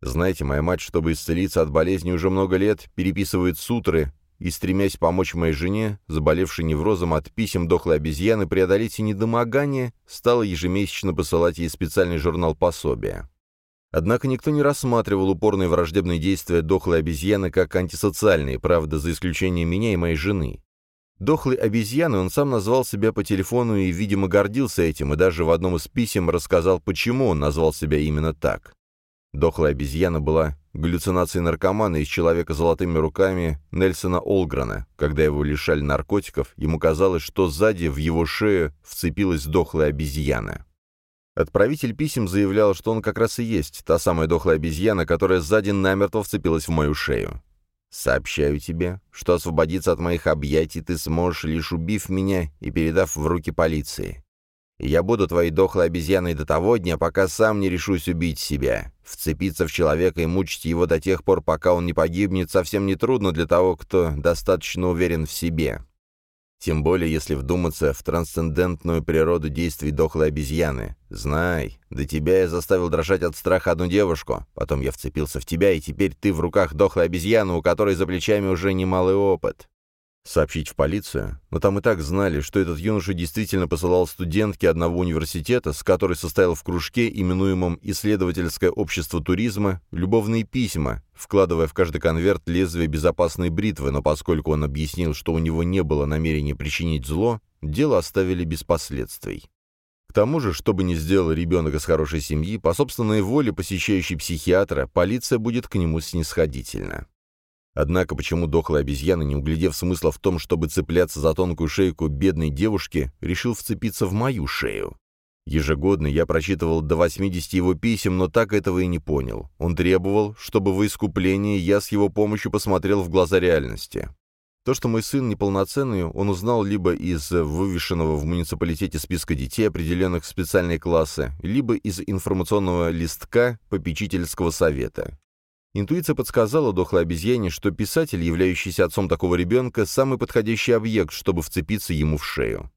Знаете, моя мать, чтобы исцелиться от болезни уже много лет, переписывает сутры и, стремясь помочь моей жене, заболевшей неврозом от писем дохлой обезьяны, преодолеть недомогание, стала ежемесячно посылать ей специальный журнал пособия. Однако никто не рассматривал упорные враждебные действия дохлой обезьяны как антисоциальные, правда, за исключением меня и моей жены. Дохлой обезьяной он сам назвал себя по телефону и, видимо, гордился этим, и даже в одном из писем рассказал, почему он назвал себя именно так. Дохлая обезьяна была галлюцинацией наркомана из человека с золотыми руками Нельсона Олгрена. Когда его лишали наркотиков, ему казалось, что сзади в его шею вцепилась дохлая обезьяна. Отправитель писем заявлял, что он как раз и есть та самая дохлая обезьяна, которая сзади намертво вцепилась в мою шею. «Сообщаю тебе, что освободиться от моих объятий ты сможешь, лишь убив меня и передав в руки полиции. Я буду твоей дохлой обезьяной до того дня, пока сам не решусь убить себя. Вцепиться в человека и мучить его до тех пор, пока он не погибнет, совсем не трудно для того, кто достаточно уверен в себе. Тем более, если вдуматься в трансцендентную природу действий дохлой обезьяны. Знай, до тебя я заставил дрожать от страха одну девушку, потом я вцепился в тебя, и теперь ты в руках дохлой обезьяны, у которой за плечами уже немалый опыт сообщить в полицию, но там и так знали, что этот юноша действительно посылал студентке одного университета, с которой состоял в кружке, именуемом «Исследовательское общество туризма», любовные письма, вкладывая в каждый конверт лезвие безопасной бритвы, но поскольку он объяснил, что у него не было намерения причинить зло, дело оставили без последствий. К тому же, что бы ни сделал ребенок из хорошей семьи, по собственной воле посещающий психиатра, полиция будет к нему снисходительна. Однако почему дохлая обезьяна, не углядев смысла в том, чтобы цепляться за тонкую шейку бедной девушки, решил вцепиться в мою шею? Ежегодно я прочитывал до 80 его писем, но так этого и не понял. Он требовал, чтобы во искупление я с его помощью посмотрел в глаза реальности. То, что мой сын неполноценный, он узнал либо из вывешенного в муниципалитете списка детей, определенных в специальные классы, либо из информационного листка попечительского совета. Интуиция подсказала дохлой обезьяне, что писатель, являющийся отцом такого ребенка, самый подходящий объект, чтобы вцепиться ему в шею.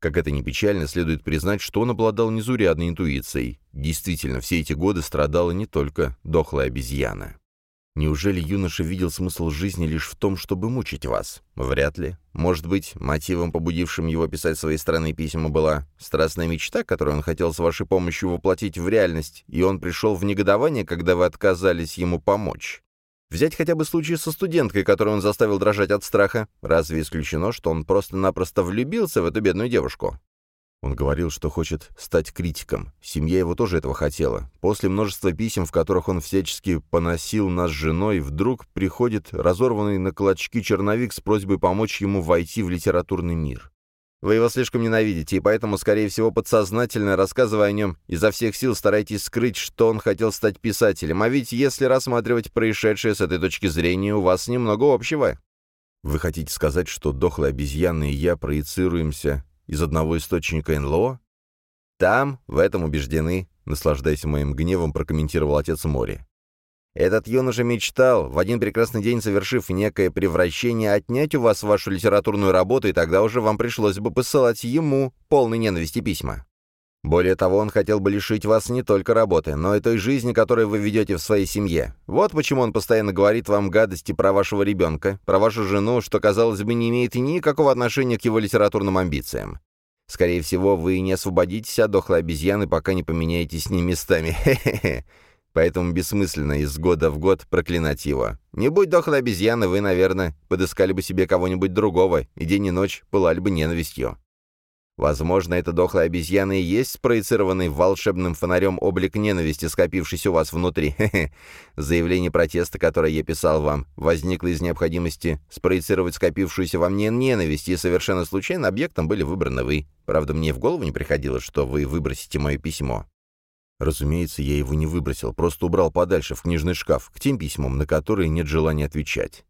Как это ни печально, следует признать, что он обладал незурядной интуицией. Действительно, все эти годы страдала не только дохлая обезьяна. Неужели юноша видел смысл жизни лишь в том, чтобы мучить вас? Вряд ли. Может быть, мотивом, побудившим его писать свои странные письма, была страстная мечта, которую он хотел с вашей помощью воплотить в реальность, и он пришел в негодование, когда вы отказались ему помочь? Взять хотя бы случай со студенткой, которую он заставил дрожать от страха. Разве исключено, что он просто-напросто влюбился в эту бедную девушку? Он говорил, что хочет стать критиком. Семья его тоже этого хотела. После множества писем, в которых он всячески поносил нас с женой, вдруг приходит разорванный на клочки черновик с просьбой помочь ему войти в литературный мир. Вы его слишком ненавидите, и поэтому, скорее всего, подсознательно, рассказывая о нем, изо всех сил стараетесь скрыть, что он хотел стать писателем. А ведь если рассматривать происшедшее с этой точки зрения, у вас немного общего. Вы хотите сказать, что дохлая обезьяна и я проецируемся из одного источника НЛО? Там, в этом убеждены, наслаждаясь моим гневом, прокомментировал отец Мори. Этот юноша мечтал, в один прекрасный день совершив некое превращение, отнять у вас вашу литературную работу, и тогда уже вам пришлось бы посылать ему полный ненависти письма. Более того, он хотел бы лишить вас не только работы, но и той жизни, которую вы ведете в своей семье. Вот почему он постоянно говорит вам гадости про вашего ребенка, про вашу жену, что, казалось бы, не имеет никакого отношения к его литературным амбициям. Скорее всего, вы не освободитесь от дохлой обезьяны, пока не поменяетесь с ним местами. Хе-хе-хе. Поэтому бессмысленно из года в год проклинать его. Не будь дохлой обезьяны, вы, наверное, подыскали бы себе кого-нибудь другого, и день и ночь пылали бы ненавистью. Возможно, эта дохлая обезьяна и есть спроецированный волшебным фонарем облик ненависти, скопившийся у вас внутри. Заявление протеста, которое я писал вам, возникло из необходимости спроецировать скопившуюся во мне ненависть, и совершенно случайно объектом были выбраны вы. Правда, мне в голову не приходило, что вы выбросите мое письмо. Разумеется, я его не выбросил, просто убрал подальше, в книжный шкаф, к тем письмам, на которые нет желания отвечать.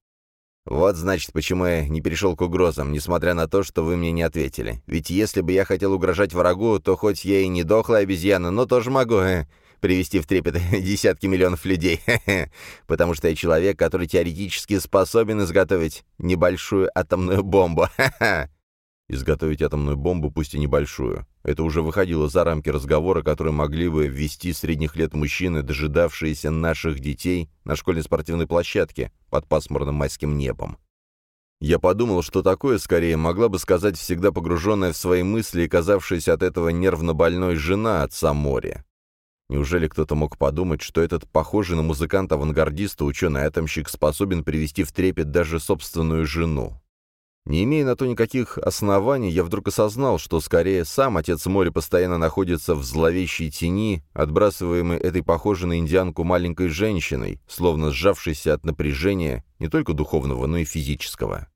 Вот, значит, почему я не перешел к угрозам, несмотря на то, что вы мне не ответили. Ведь если бы я хотел угрожать врагу, то хоть я и не дохлая обезьяна, но тоже могу э, привести в трепет десятки миллионов людей. Потому что я человек, который теоретически способен изготовить небольшую атомную бомбу. изготовить атомную бомбу, пусть и небольшую. Это уже выходило за рамки разговора, которые могли бы ввести средних лет мужчины, дожидавшиеся наших детей на школьной спортивной площадке под пасмурным майским небом. Я подумал, что такое, скорее, могла бы сказать всегда погруженная в свои мысли и казавшаяся от этого нервно больной жена отца моря. Неужели кто-то мог подумать, что этот похожий на музыканта-авангардиста ученый-атомщик способен привести в трепет даже собственную жену? Не имея на то никаких оснований, я вдруг осознал, что скорее сам отец моря постоянно находится в зловещей тени, отбрасываемой этой похожей на индианку маленькой женщиной, словно сжавшейся от напряжения не только духовного, но и физического.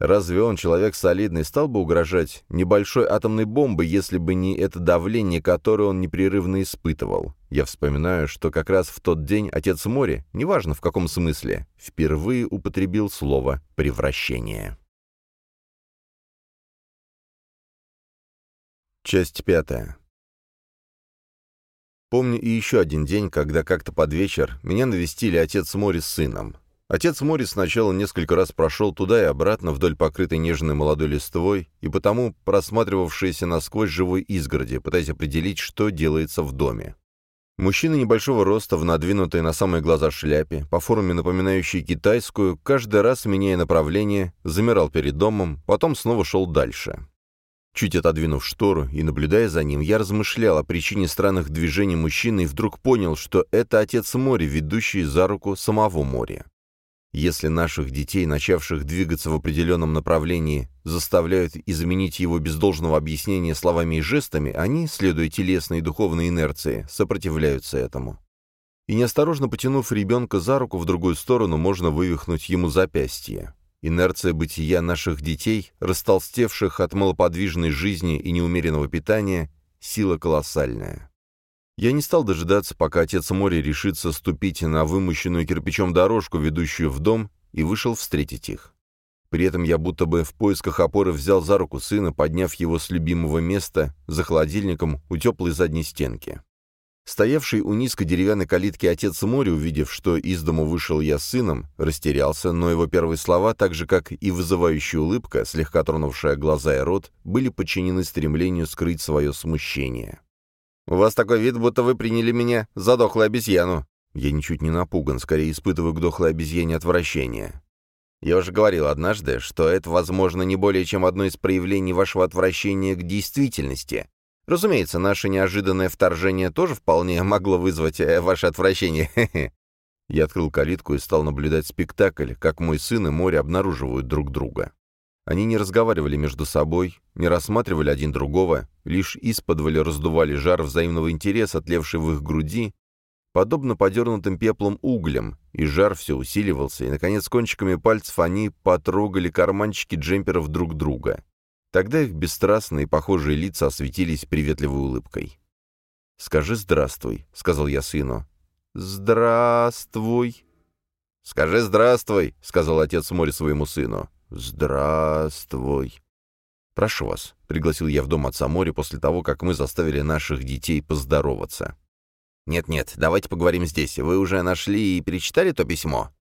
Разве он, человек солидный, стал бы угрожать небольшой атомной бомбой, если бы не это давление, которое он непрерывно испытывал? Я вспоминаю, что как раз в тот день отец моря, неважно в каком смысле, впервые употребил слово «превращение». Часть пятая. Помню и еще один день, когда как-то под вечер меня навестили отец Мори с сыном. Отец Мори сначала несколько раз прошел туда и обратно вдоль покрытой нежной молодой листвой и потому просматривавшейся насквозь живой изгороди, пытаясь определить, что делается в доме. Мужчина небольшого роста в надвинутой на самые глаза шляпе, по форме напоминающей китайскую, каждый раз, меняя направление, замирал перед домом, потом снова шел дальше. Чуть отодвинув штору и наблюдая за ним, я размышлял о причине странных движений мужчины и вдруг понял, что это отец моря, ведущий за руку самого моря. Если наших детей, начавших двигаться в определенном направлении, заставляют изменить его без должного объяснения словами и жестами, они, следуя телесной и духовной инерции, сопротивляются этому. И неосторожно потянув ребенка за руку в другую сторону, можно вывихнуть ему запястье. Инерция бытия наших детей, растолстевших от малоподвижной жизни и неумеренного питания, сила колоссальная. Я не стал дожидаться, пока отец моря решится ступить на вымощенную кирпичом дорожку, ведущую в дом, и вышел встретить их. При этом я будто бы в поисках опоры взял за руку сына, подняв его с любимого места за холодильником у теплой задней стенки. Стоявший у низкой деревянной калитки отец моря, увидев, что из дому вышел я с сыном, растерялся, но его первые слова, так же, как и вызывающая улыбка, слегка тронувшая глаза и рот, были подчинены стремлению скрыть свое смущение. «У вас такой вид, будто вы приняли меня за дохлую обезьяну». Я ничуть не напуган, скорее испытываю к дохлой обезьяне отвращение. Я уже говорил однажды, что это, возможно, не более чем одно из проявлений вашего отвращения к действительности, Разумеется, наше неожиданное вторжение тоже вполне могло вызвать э, ваше отвращение. Я открыл калитку и стал наблюдать спектакль, как мой сын и море обнаруживают друг друга. Они не разговаривали между собой, не рассматривали один другого, лишь исподволь раздували жар взаимного интереса, отлевший в их груди, подобно подернутым пеплом углям, и жар все усиливался, и, наконец, кончиками пальцев они потрогали карманчики джемперов друг друга. Тогда их бесстрастные похожие лица осветились приветливой улыбкой. «Скажи «здравствуй», — сказал я сыну. «Здравствуй». «Скажи «здравствуй», — сказал отец море своему сыну. «Здравствуй». «Прошу вас», — пригласил я в дом отца моря после того, как мы заставили наших детей поздороваться. «Нет-нет, давайте поговорим здесь. Вы уже нашли и перечитали то письмо?»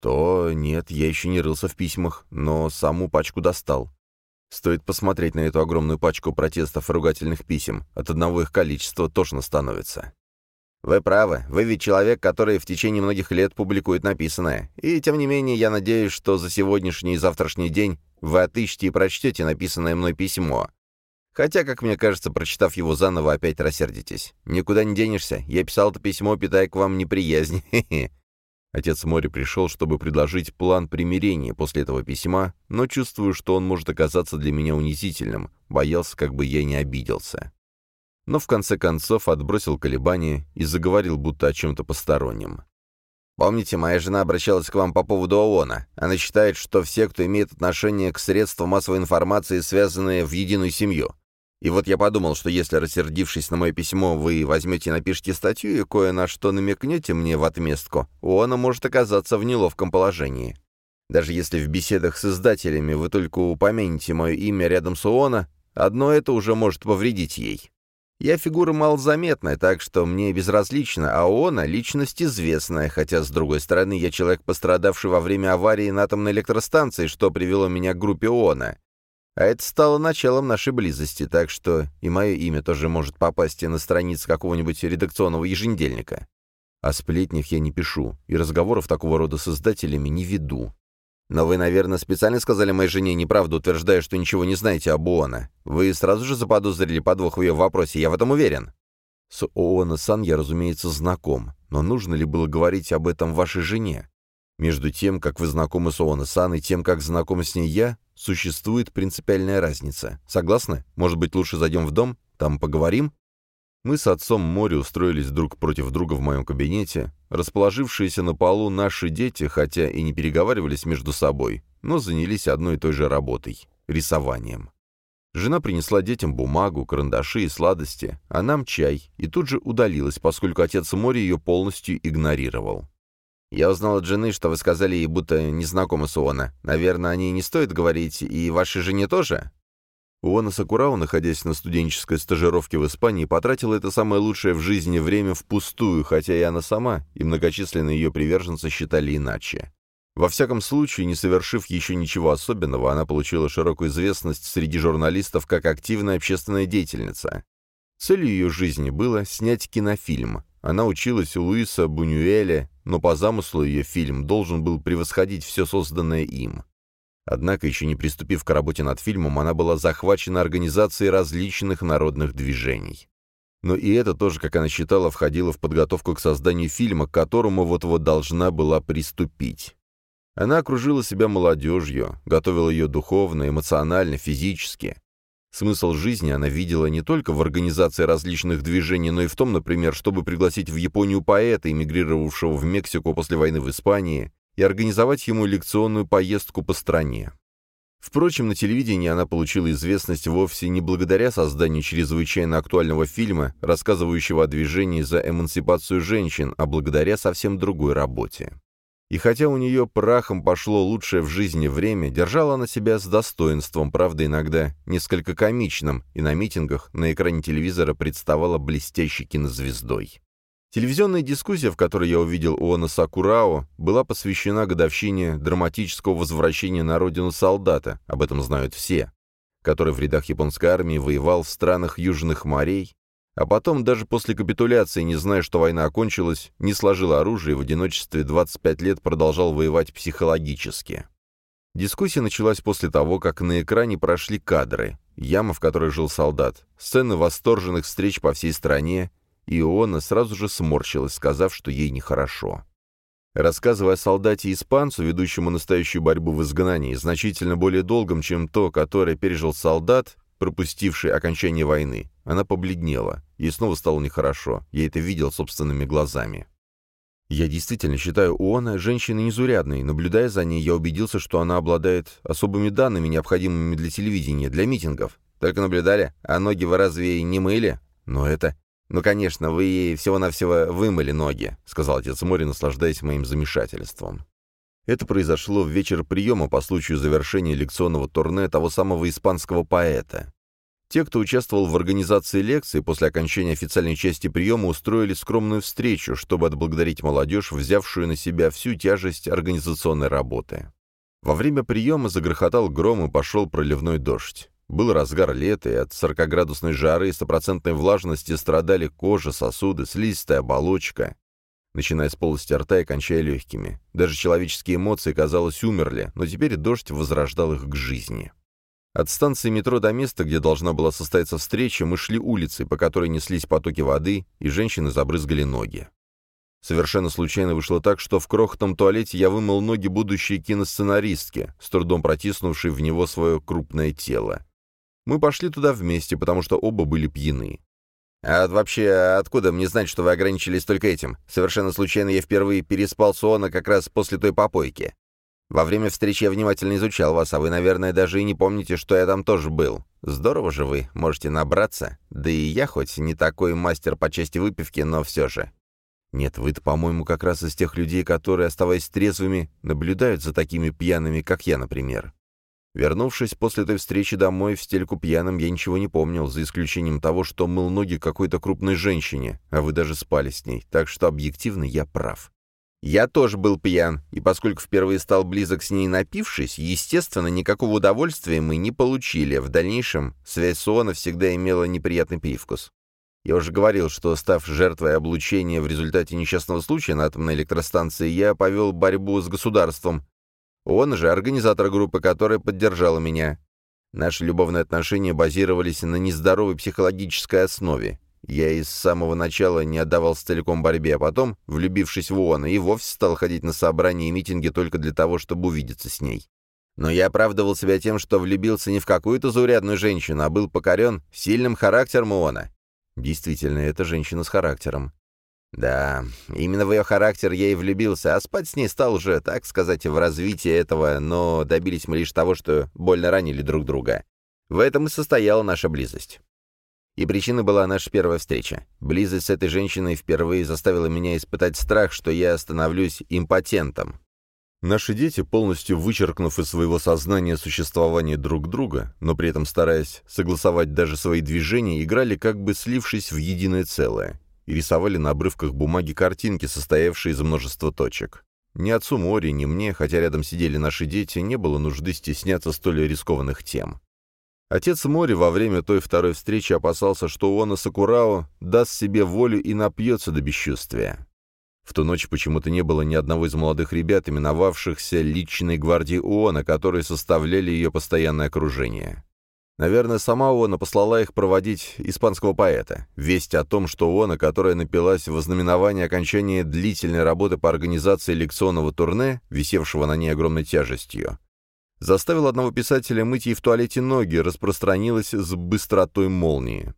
«То нет, я еще не рылся в письмах, но саму пачку достал. Стоит посмотреть на эту огромную пачку протестов и ругательных писем. От одного их количества тошно становится». «Вы правы. Вы ведь человек, который в течение многих лет публикует написанное. И, тем не менее, я надеюсь, что за сегодняшний и завтрашний день вы отыщете и прочтете написанное мной письмо. Хотя, как мне кажется, прочитав его заново, опять рассердитесь. Никуда не денешься. Я писал это письмо, питая к вам неприязнь. Отец Мори пришел, чтобы предложить план примирения после этого письма, но чувствую, что он может оказаться для меня унизительным, боялся, как бы я не обиделся но в конце концов отбросил колебания и заговорил будто о чем-то постороннем. «Помните, моя жена обращалась к вам по поводу ООНа. Она считает, что все, кто имеет отношение к средствам массовой информации, связаны в единую семью. И вот я подумал, что если, рассердившись на мое письмо, вы возьмете и напишите статью и кое на что намекнете мне в отместку, ООНа может оказаться в неловком положении. Даже если в беседах с издателями вы только упомянете мое имя рядом с ООНа, одно это уже может повредить ей. Я фигура малозаметная, так что мне безразлично, а она — личность известная, хотя, с другой стороны, я человек, пострадавший во время аварии на атомной электростанции, что привело меня к группе ООНа. А это стало началом нашей близости, так что и мое имя тоже может попасть на страницы какого-нибудь редакционного еженедельника. О сплетнях я не пишу, и разговоров такого рода с издателями не веду. Но вы, наверное, специально сказали моей жене неправду, утверждая, что ничего не знаете об ООНа. Вы сразу же заподозрили подвох в ее вопросе, я в этом уверен. С ООНа-сан я, разумеется, знаком, но нужно ли было говорить об этом вашей жене? Между тем, как вы знакомы с ООНа-сан и тем, как знакомы с ней я, существует принципиальная разница. Согласны? Может быть, лучше зайдем в дом? Там поговорим? Мы с отцом Мори устроились друг против друга в моем кабинете. Расположившиеся на полу наши дети, хотя и не переговаривались между собой, но занялись одной и той же работой — рисованием. Жена принесла детям бумагу, карандаши и сладости, а нам чай, и тут же удалилась, поскольку отец Мори ее полностью игнорировал. «Я узнал от жены, что вы сказали ей, будто не знакомы с Уона. Наверное, о ней не стоит говорить, и вашей жене тоже?» Уона Сакурау, находясь на студенческой стажировке в Испании, потратила это самое лучшее в жизни время впустую, хотя и она сама, и многочисленные ее приверженцы считали иначе. Во всяком случае, не совершив еще ничего особенного, она получила широкую известность среди журналистов как активная общественная деятельница. Целью ее жизни было снять кинофильм. Она училась у Луиса Бунюэля, но по замыслу ее фильм должен был превосходить все созданное им. Однако, еще не приступив к работе над фильмом, она была захвачена организацией различных народных движений. Но и это тоже, как она считала, входило в подготовку к созданию фильма, к которому вот-вот должна была приступить. Она окружила себя молодежью, готовила ее духовно, эмоционально, физически. Смысл жизни она видела не только в организации различных движений, но и в том, например, чтобы пригласить в Японию поэта, эмигрировавшего в Мексику после войны в Испании, и организовать ему лекционную поездку по стране. Впрочем, на телевидении она получила известность вовсе не благодаря созданию чрезвычайно актуального фильма, рассказывающего о движении за эмансипацию женщин, а благодаря совсем другой работе. И хотя у нее прахом пошло лучшее в жизни время, держала она себя с достоинством, правда, иногда несколько комичным, и на митингах на экране телевизора представала блестящей кинозвездой. Телевизионная дискуссия, в которой я увидел Уона Сакурао, была посвящена годовщине драматического возвращения на родину солдата, об этом знают все, который в рядах японской армии воевал в странах Южных морей, а потом, даже после капитуляции, не зная, что война окончилась, не сложил оружие и в одиночестве 25 лет продолжал воевать психологически. Дискуссия началась после того, как на экране прошли кадры, яма, в которой жил солдат, сцены восторженных встреч по всей стране и Иона сразу же сморщилась, сказав, что ей нехорошо. Рассказывая о солдате-испанцу, ведущему настоящую борьбу в изгнании, значительно более долгом, чем то, которое пережил солдат, пропустивший окончание войны, она побледнела. Ей снова стало нехорошо. Я это видел собственными глазами. Я действительно считаю Уона женщиной незурядной. Наблюдая за ней, я убедился, что она обладает особыми данными, необходимыми для телевидения, для митингов. Только наблюдали? А ноги вы разве не мыли? Но это... «Ну, конечно, вы ей всего-навсего вымыли ноги», — сказал отец Мори, наслаждаясь моим замешательством. Это произошло в вечер приема по случаю завершения лекционного турне того самого испанского поэта. Те, кто участвовал в организации лекции, после окончания официальной части приема устроили скромную встречу, чтобы отблагодарить молодежь, взявшую на себя всю тяжесть организационной работы. Во время приема загрохотал гром и пошел проливной дождь. Был разгар лета, и от 40-градусной жары и стопроцентной влажности страдали кожа, сосуды, слизистая оболочка, начиная с полости рта и кончая легкими. Даже человеческие эмоции, казалось, умерли, но теперь дождь возрождал их к жизни. От станции метро до места, где должна была состояться встреча, мы шли улицей, по которой неслись потоки воды, и женщины забрызгали ноги. Совершенно случайно вышло так, что в крохотном туалете я вымыл ноги будущей киносценаристки, с трудом протиснувшей в него свое крупное тело. Мы пошли туда вместе, потому что оба были пьяны. «А вообще, откуда мне знать, что вы ограничились только этим? Совершенно случайно я впервые переспал с Уона как раз после той попойки. Во время встречи я внимательно изучал вас, а вы, наверное, даже и не помните, что я там тоже был. Здорово же вы, можете набраться. Да и я хоть не такой мастер по части выпивки, но все же. Нет, вы-то, по-моему, как раз из тех людей, которые, оставаясь трезвыми, наблюдают за такими пьяными, как я, например. Вернувшись после той встречи домой в стельку пьяным, я ничего не помнил, за исключением того, что мыл ноги какой-то крупной женщине, а вы даже спали с ней, так что объективно я прав. Я тоже был пьян, и поскольку впервые стал близок с ней напившись, естественно, никакого удовольствия мы не получили. В дальнейшем связь с Уона всегда имела неприятный привкус. Я уже говорил, что, став жертвой облучения в результате несчастного случая на атомной электростанции, я повел борьбу с государством, он же организатор группы, которая поддержала меня. Наши любовные отношения базировались на нездоровой психологической основе. Я и с самого начала не отдавался целиком борьбе, а потом, влюбившись в Уона, и вовсе стал ходить на собрания и митинги только для того, чтобы увидеться с ней. Но я оправдывал себя тем, что влюбился не в какую-то заурядную женщину, а был покорен сильным характером Уона. Действительно, это женщина с характером. Да, именно в ее характер я и влюбился, а спать с ней стал уже, так сказать, в развитии этого, но добились мы лишь того, что больно ранили друг друга. В этом и состояла наша близость. И причиной была наша первая встреча. Близость с этой женщиной впервые заставила меня испытать страх, что я становлюсь импотентом. Наши дети, полностью вычеркнув из своего сознания существование друг друга, но при этом стараясь согласовать даже свои движения, играли как бы слившись в единое целое и рисовали на обрывках бумаги картинки, состоявшие из множества точек. Ни отцу Мори, ни мне, хотя рядом сидели наши дети, не было нужды стесняться столь рискованных тем. Отец Мори во время той второй встречи опасался, что Оона Сакурао даст себе волю и напьется до бесчувствия. В ту ночь почему-то не было ни одного из молодых ребят, именовавшихся личной гвардией ООНа, которые составляли ее постоянное окружение. Наверное, сама Оона послала их проводить испанского поэта. Весть о том, что Оона, которая напилась в ознаменование окончания длительной работы по организации лекционного турне, висевшего на ней огромной тяжестью, заставил одного писателя мыть ей в туалете ноги, распространилась с быстротой молнии.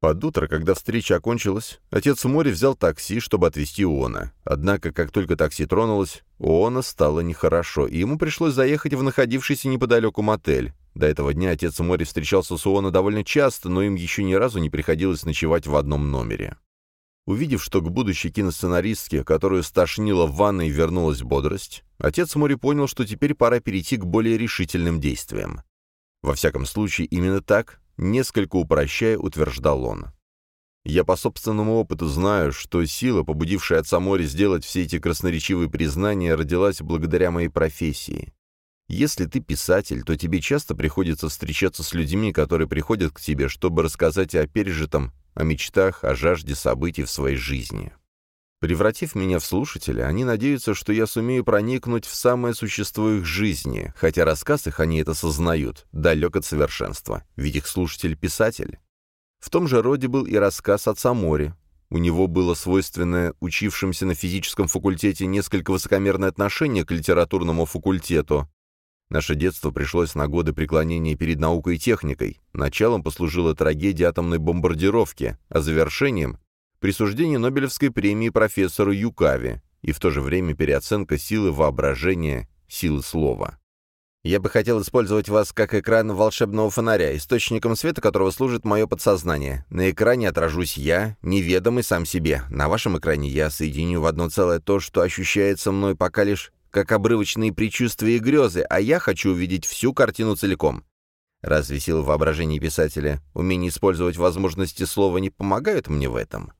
Под утро, когда встреча окончилась, отец Мори взял такси, чтобы отвезти Оона. Однако, как только такси тронулось, Оона стало нехорошо, и ему пришлось заехать в находившийся неподалеку мотель. До этого дня отец Мори встречался с Уона довольно часто, но им еще ни разу не приходилось ночевать в одном номере. Увидев, что к будущей киносценаристке, которую стошнило в ванной, вернулась бодрость, отец Мори понял, что теперь пора перейти к более решительным действиям. Во всяком случае, именно так, несколько упрощая, утверждал он. Я по собственному опыту знаю, что сила, побудившая отца Мори сделать все эти красноречивые признания, родилась благодаря моей профессии. Если ты писатель, то тебе часто приходится встречаться с людьми, которые приходят к тебе, чтобы рассказать о пережитом, о мечтах, о жажде событий в своей жизни. Превратив меня в слушателя, они надеются, что я сумею проникнуть в самое существо их жизни, хотя рассказ их они это сознают, далек от совершенства, ведь их слушатель — писатель. В том же роде был и рассказ отца Мори. У него было свойственное учившимся на физическом факультете несколько высокомерное отношение к литературному факультету, Наше детство пришлось на годы преклонения перед наукой и техникой. Началом послужила трагедия атомной бомбардировки, а завершением — присуждение Нобелевской премии профессору Юкаве и в то же время переоценка силы воображения, силы слова. Я бы хотел использовать вас как экран волшебного фонаря, источником света которого служит мое подсознание. На экране отражусь я, неведомый сам себе. На вашем экране я соединю в одно целое то, что ощущается мной пока лишь как обрывочные предчувствия и грезы, а я хочу увидеть всю картину целиком. Разве силы воображения писателя, умение использовать возможности слова не помогают мне в этом?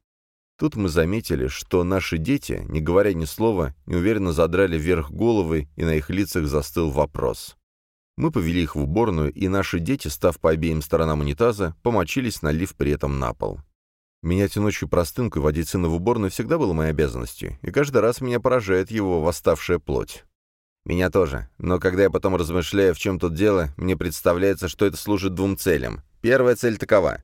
Тут мы заметили, что наши дети, не говоря ни слова, неуверенно задрали вверх головы, и на их лицах застыл вопрос. Мы повели их в уборную, и наши дети, став по обеим сторонам унитаза, помочились, налив при этом на пол. Менять ночью простынку и водить сына в уборную всегда было моей обязанностью, и каждый раз меня поражает его восставшая плоть. Меня тоже. Но когда я потом размышляю, в чем тут дело, мне представляется, что это служит двум целям. Первая цель такова.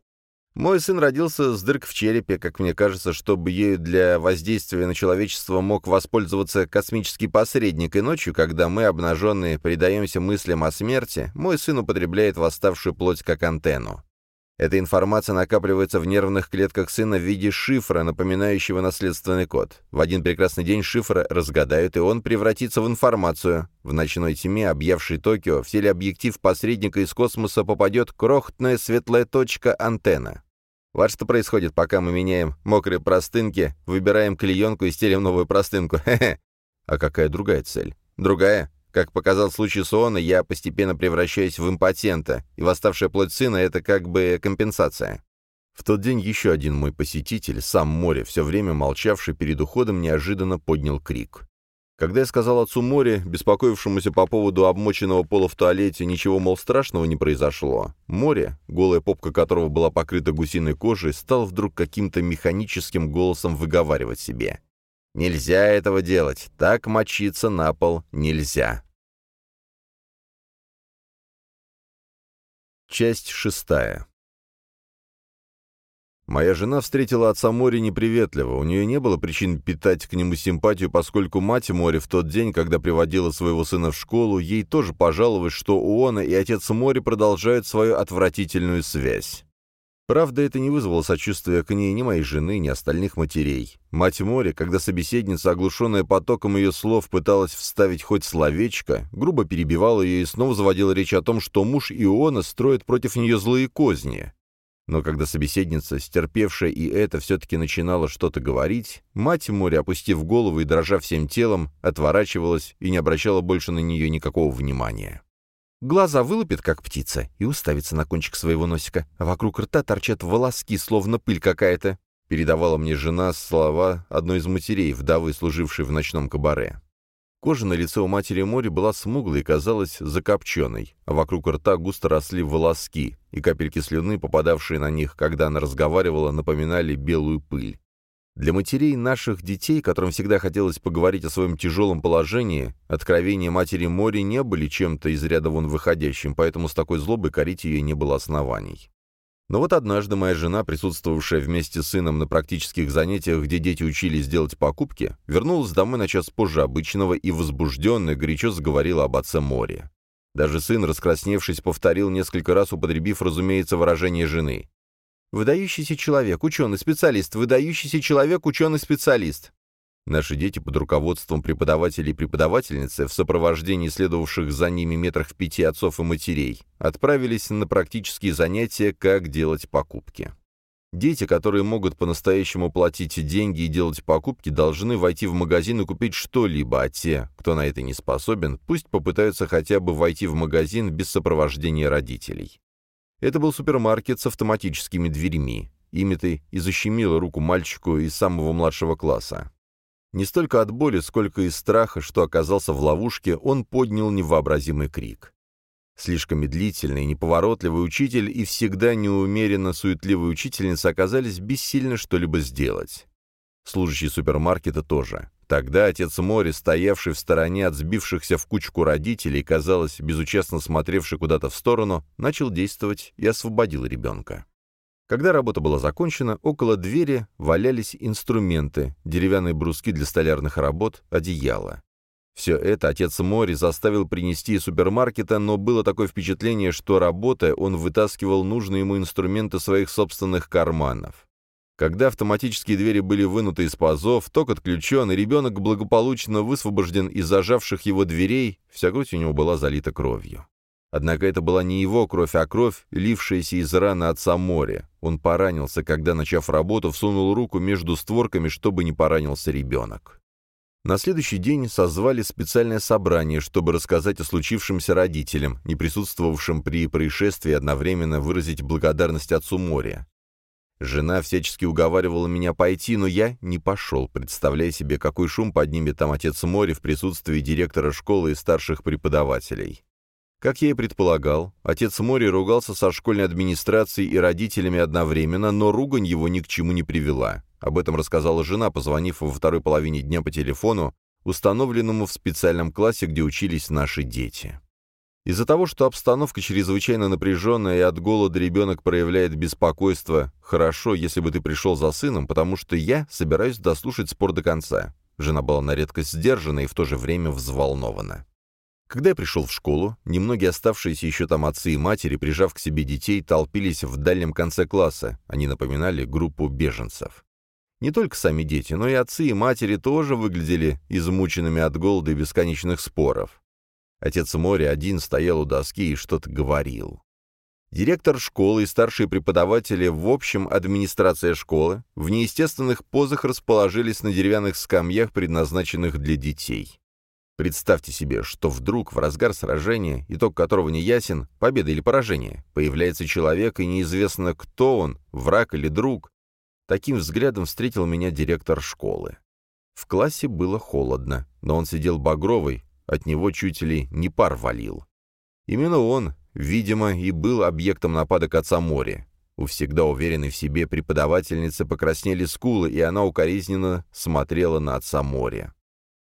Мой сын родился с дыркой в черепе, как мне кажется, чтобы ею для воздействия на человечество мог воспользоваться космический посредник, и ночью, когда мы, обнаженные, предаемся мыслям о смерти, мой сын употребляет восставшую плоть как антенну. Эта информация накапливается в нервных клетках сына в виде шифра, напоминающего наследственный код. В один прекрасный день шифр разгадают, и он превратится в информацию. В ночной тьме, объявшей Токио, в телеобъектив посредника из космоса попадет крохотная светлая точка антенна. Вот что происходит, пока мы меняем мокрые простынки, выбираем клеенку и стелим новую простынку. А какая другая цель? Другая? Как показал случай с Ооной, я постепенно превращаюсь в импотента, и восставшая плоть сына — это как бы компенсация. В тот день еще один мой посетитель, сам море, все время молчавший перед уходом, неожиданно поднял крик. Когда я сказал отцу море, беспокоившемуся по поводу обмоченного пола в туалете, ничего, мол, страшного не произошло, море, голая попка которого была покрыта гусиной кожей, стал вдруг каким-то механическим голосом выговаривать себе. «Нельзя этого делать, так мочиться на пол нельзя». Часть шестая. Моя жена встретила отца Мори неприветливо, у нее не было причин питать к нему симпатию, поскольку мать Мори в тот день, когда приводила своего сына в школу, ей тоже пожаловалось, что Уона и отец Мори продолжают свою отвратительную связь. Правда, это не вызвало сочувствия к ней ни моей жены, ни остальных матерей. Мать Мори, когда собеседница, оглушенная потоком ее слов, пыталась вставить хоть словечко, грубо перебивала ее и снова заводила речь о том, что муж Иона строит против нее злые козни. Но когда собеседница, стерпевшая и это, все-таки начинала что-то говорить, мать Мори, опустив голову и дрожа всем телом, отворачивалась и не обращала больше на нее никакого внимания. Глаза вылупит, как птица, и уставится на кончик своего носика, а вокруг рта торчат волоски, словно пыль какая-то. Передавала мне жена слова одной из матерей, вдовы, служившей в ночном кабаре. Кожа на лице у матери Мори была смуглой и казалась закопченной, а вокруг рта густо росли волоски, и капельки слюны, попадавшие на них, когда она разговаривала, напоминали белую пыль. Для матерей наших детей, которым всегда хотелось поговорить о своем тяжелом положении, откровения матери Мори не были чем-то из ряда вон выходящим, поэтому с такой злобой корить ее не было оснований. Но вот однажды моя жена, присутствовавшая вместе с сыном на практических занятиях, где дети учились делать покупки, вернулась домой на час позже обычного и возбужденная горячо заговорила об отце Море. Даже сын, раскрасневшись, повторил несколько раз, употребив, разумеется, выражение жены. Выдающийся человек, ученый-специалист, выдающийся человек, ученый-специалист. Наши дети под руководством преподавателей и преподавательницы, в сопровождении следовавших за ними метрах в пяти отцов и матерей, отправились на практические занятия «Как делать покупки». Дети, которые могут по-настоящему платить деньги и делать покупки, должны войти в магазин и купить что-либо, а те, кто на это не способен, пусть попытаются хотя бы войти в магазин без сопровождения родителей. Это был супермаркет с автоматическими дверями. Ими-то и защемило руку мальчику из самого младшего класса. Не столько от боли, сколько из страха, что оказался в ловушке, он поднял невообразимый крик. Слишком медлительный, неповоротливый учитель и всегда неумеренно суетливая учительница оказались бессильны что-либо сделать. Служащий супермаркета тоже. Тогда отец Мори, стоявший в стороне от сбившихся в кучку родителей, казалось, безучастно смотревший куда-то в сторону, начал действовать и освободил ребенка. Когда работа была закончена, около двери валялись инструменты, деревянные бруски для столярных работ, одеяло. Все это отец Мори заставил принести из супермаркета, но было такое впечатление, что работая, он вытаскивал нужные ему инструменты своих собственных карманов. Когда автоматические двери были вынуты из пазов, ток отключен, и ребенок благополучно высвобожден из зажавших его дверей, вся грудь у него была залита кровью. Однако это была не его кровь, а кровь, лившаяся из раны отца моря. Он поранился, когда, начав работу, всунул руку между створками, чтобы не поранился ребенок. На следующий день созвали специальное собрание, чтобы рассказать о случившемся родителям, не присутствовавшим при происшествии, одновременно выразить благодарность отцу моря. Жена всячески уговаривала меня пойти, но я не пошел, представляя себе, какой шум поднимет там отец моря в присутствии директора школы и старших преподавателей. Как я и предполагал, отец Мори ругался со школьной администрацией и родителями одновременно, но ругань его ни к чему не привела. Об этом рассказала жена, позвонив во второй половине дня по телефону, установленному в специальном классе, где учились наши дети. Из-за того, что обстановка чрезвычайно напряженная и от голода ребенок проявляет беспокойство, хорошо, если бы ты пришел за сыном, потому что я собираюсь дослушать спор до конца. Жена была на редкость сдержана и в то же время взволнована. Когда я пришел в школу, немногие оставшиеся еще там отцы и матери, прижав к себе детей, толпились в дальнем конце класса. Они напоминали группу беженцев. Не только сами дети, но и отцы и матери тоже выглядели измученными от голода и бесконечных споров. Отец моря один стоял у доски и что-то говорил. Директор школы и старшие преподаватели, в общем, администрация школы, в неестественных позах расположились на деревянных скамьях, предназначенных для детей. Представьте себе, что вдруг в разгар сражения, итог которого не ясен, победа или поражение, появляется человек, и неизвестно, кто он, враг или друг. Таким взглядом встретил меня директор школы. В классе было холодно, но он сидел багровый, от него чуть ли не пар валил. Именно он, видимо, и был объектом нападок отца Мори. У всегда уверенной в себе преподавательницы покраснели скулы, и она укоризненно смотрела на отца Мори.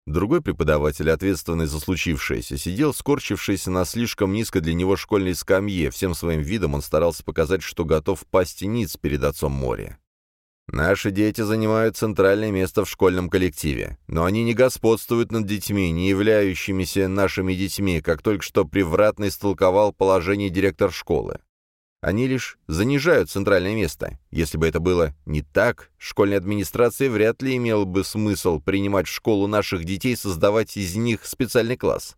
Другой преподаватель, ответственный за случившееся, сидел скорчившийся на слишком низко для него школьной скамье. Всем своим видом он старался показать, что готов пасть ниц перед отцом моря. Наши дети занимают центральное место в школьном коллективе, но они не господствуют над детьми, не являющимися нашими детьми, как только что превратно истолковал положение директор школы. Они лишь занижают центральное место. Если бы это было не так, школьная администрация вряд ли имела бы смысл принимать в школу наших детей, создавать из них специальный класс.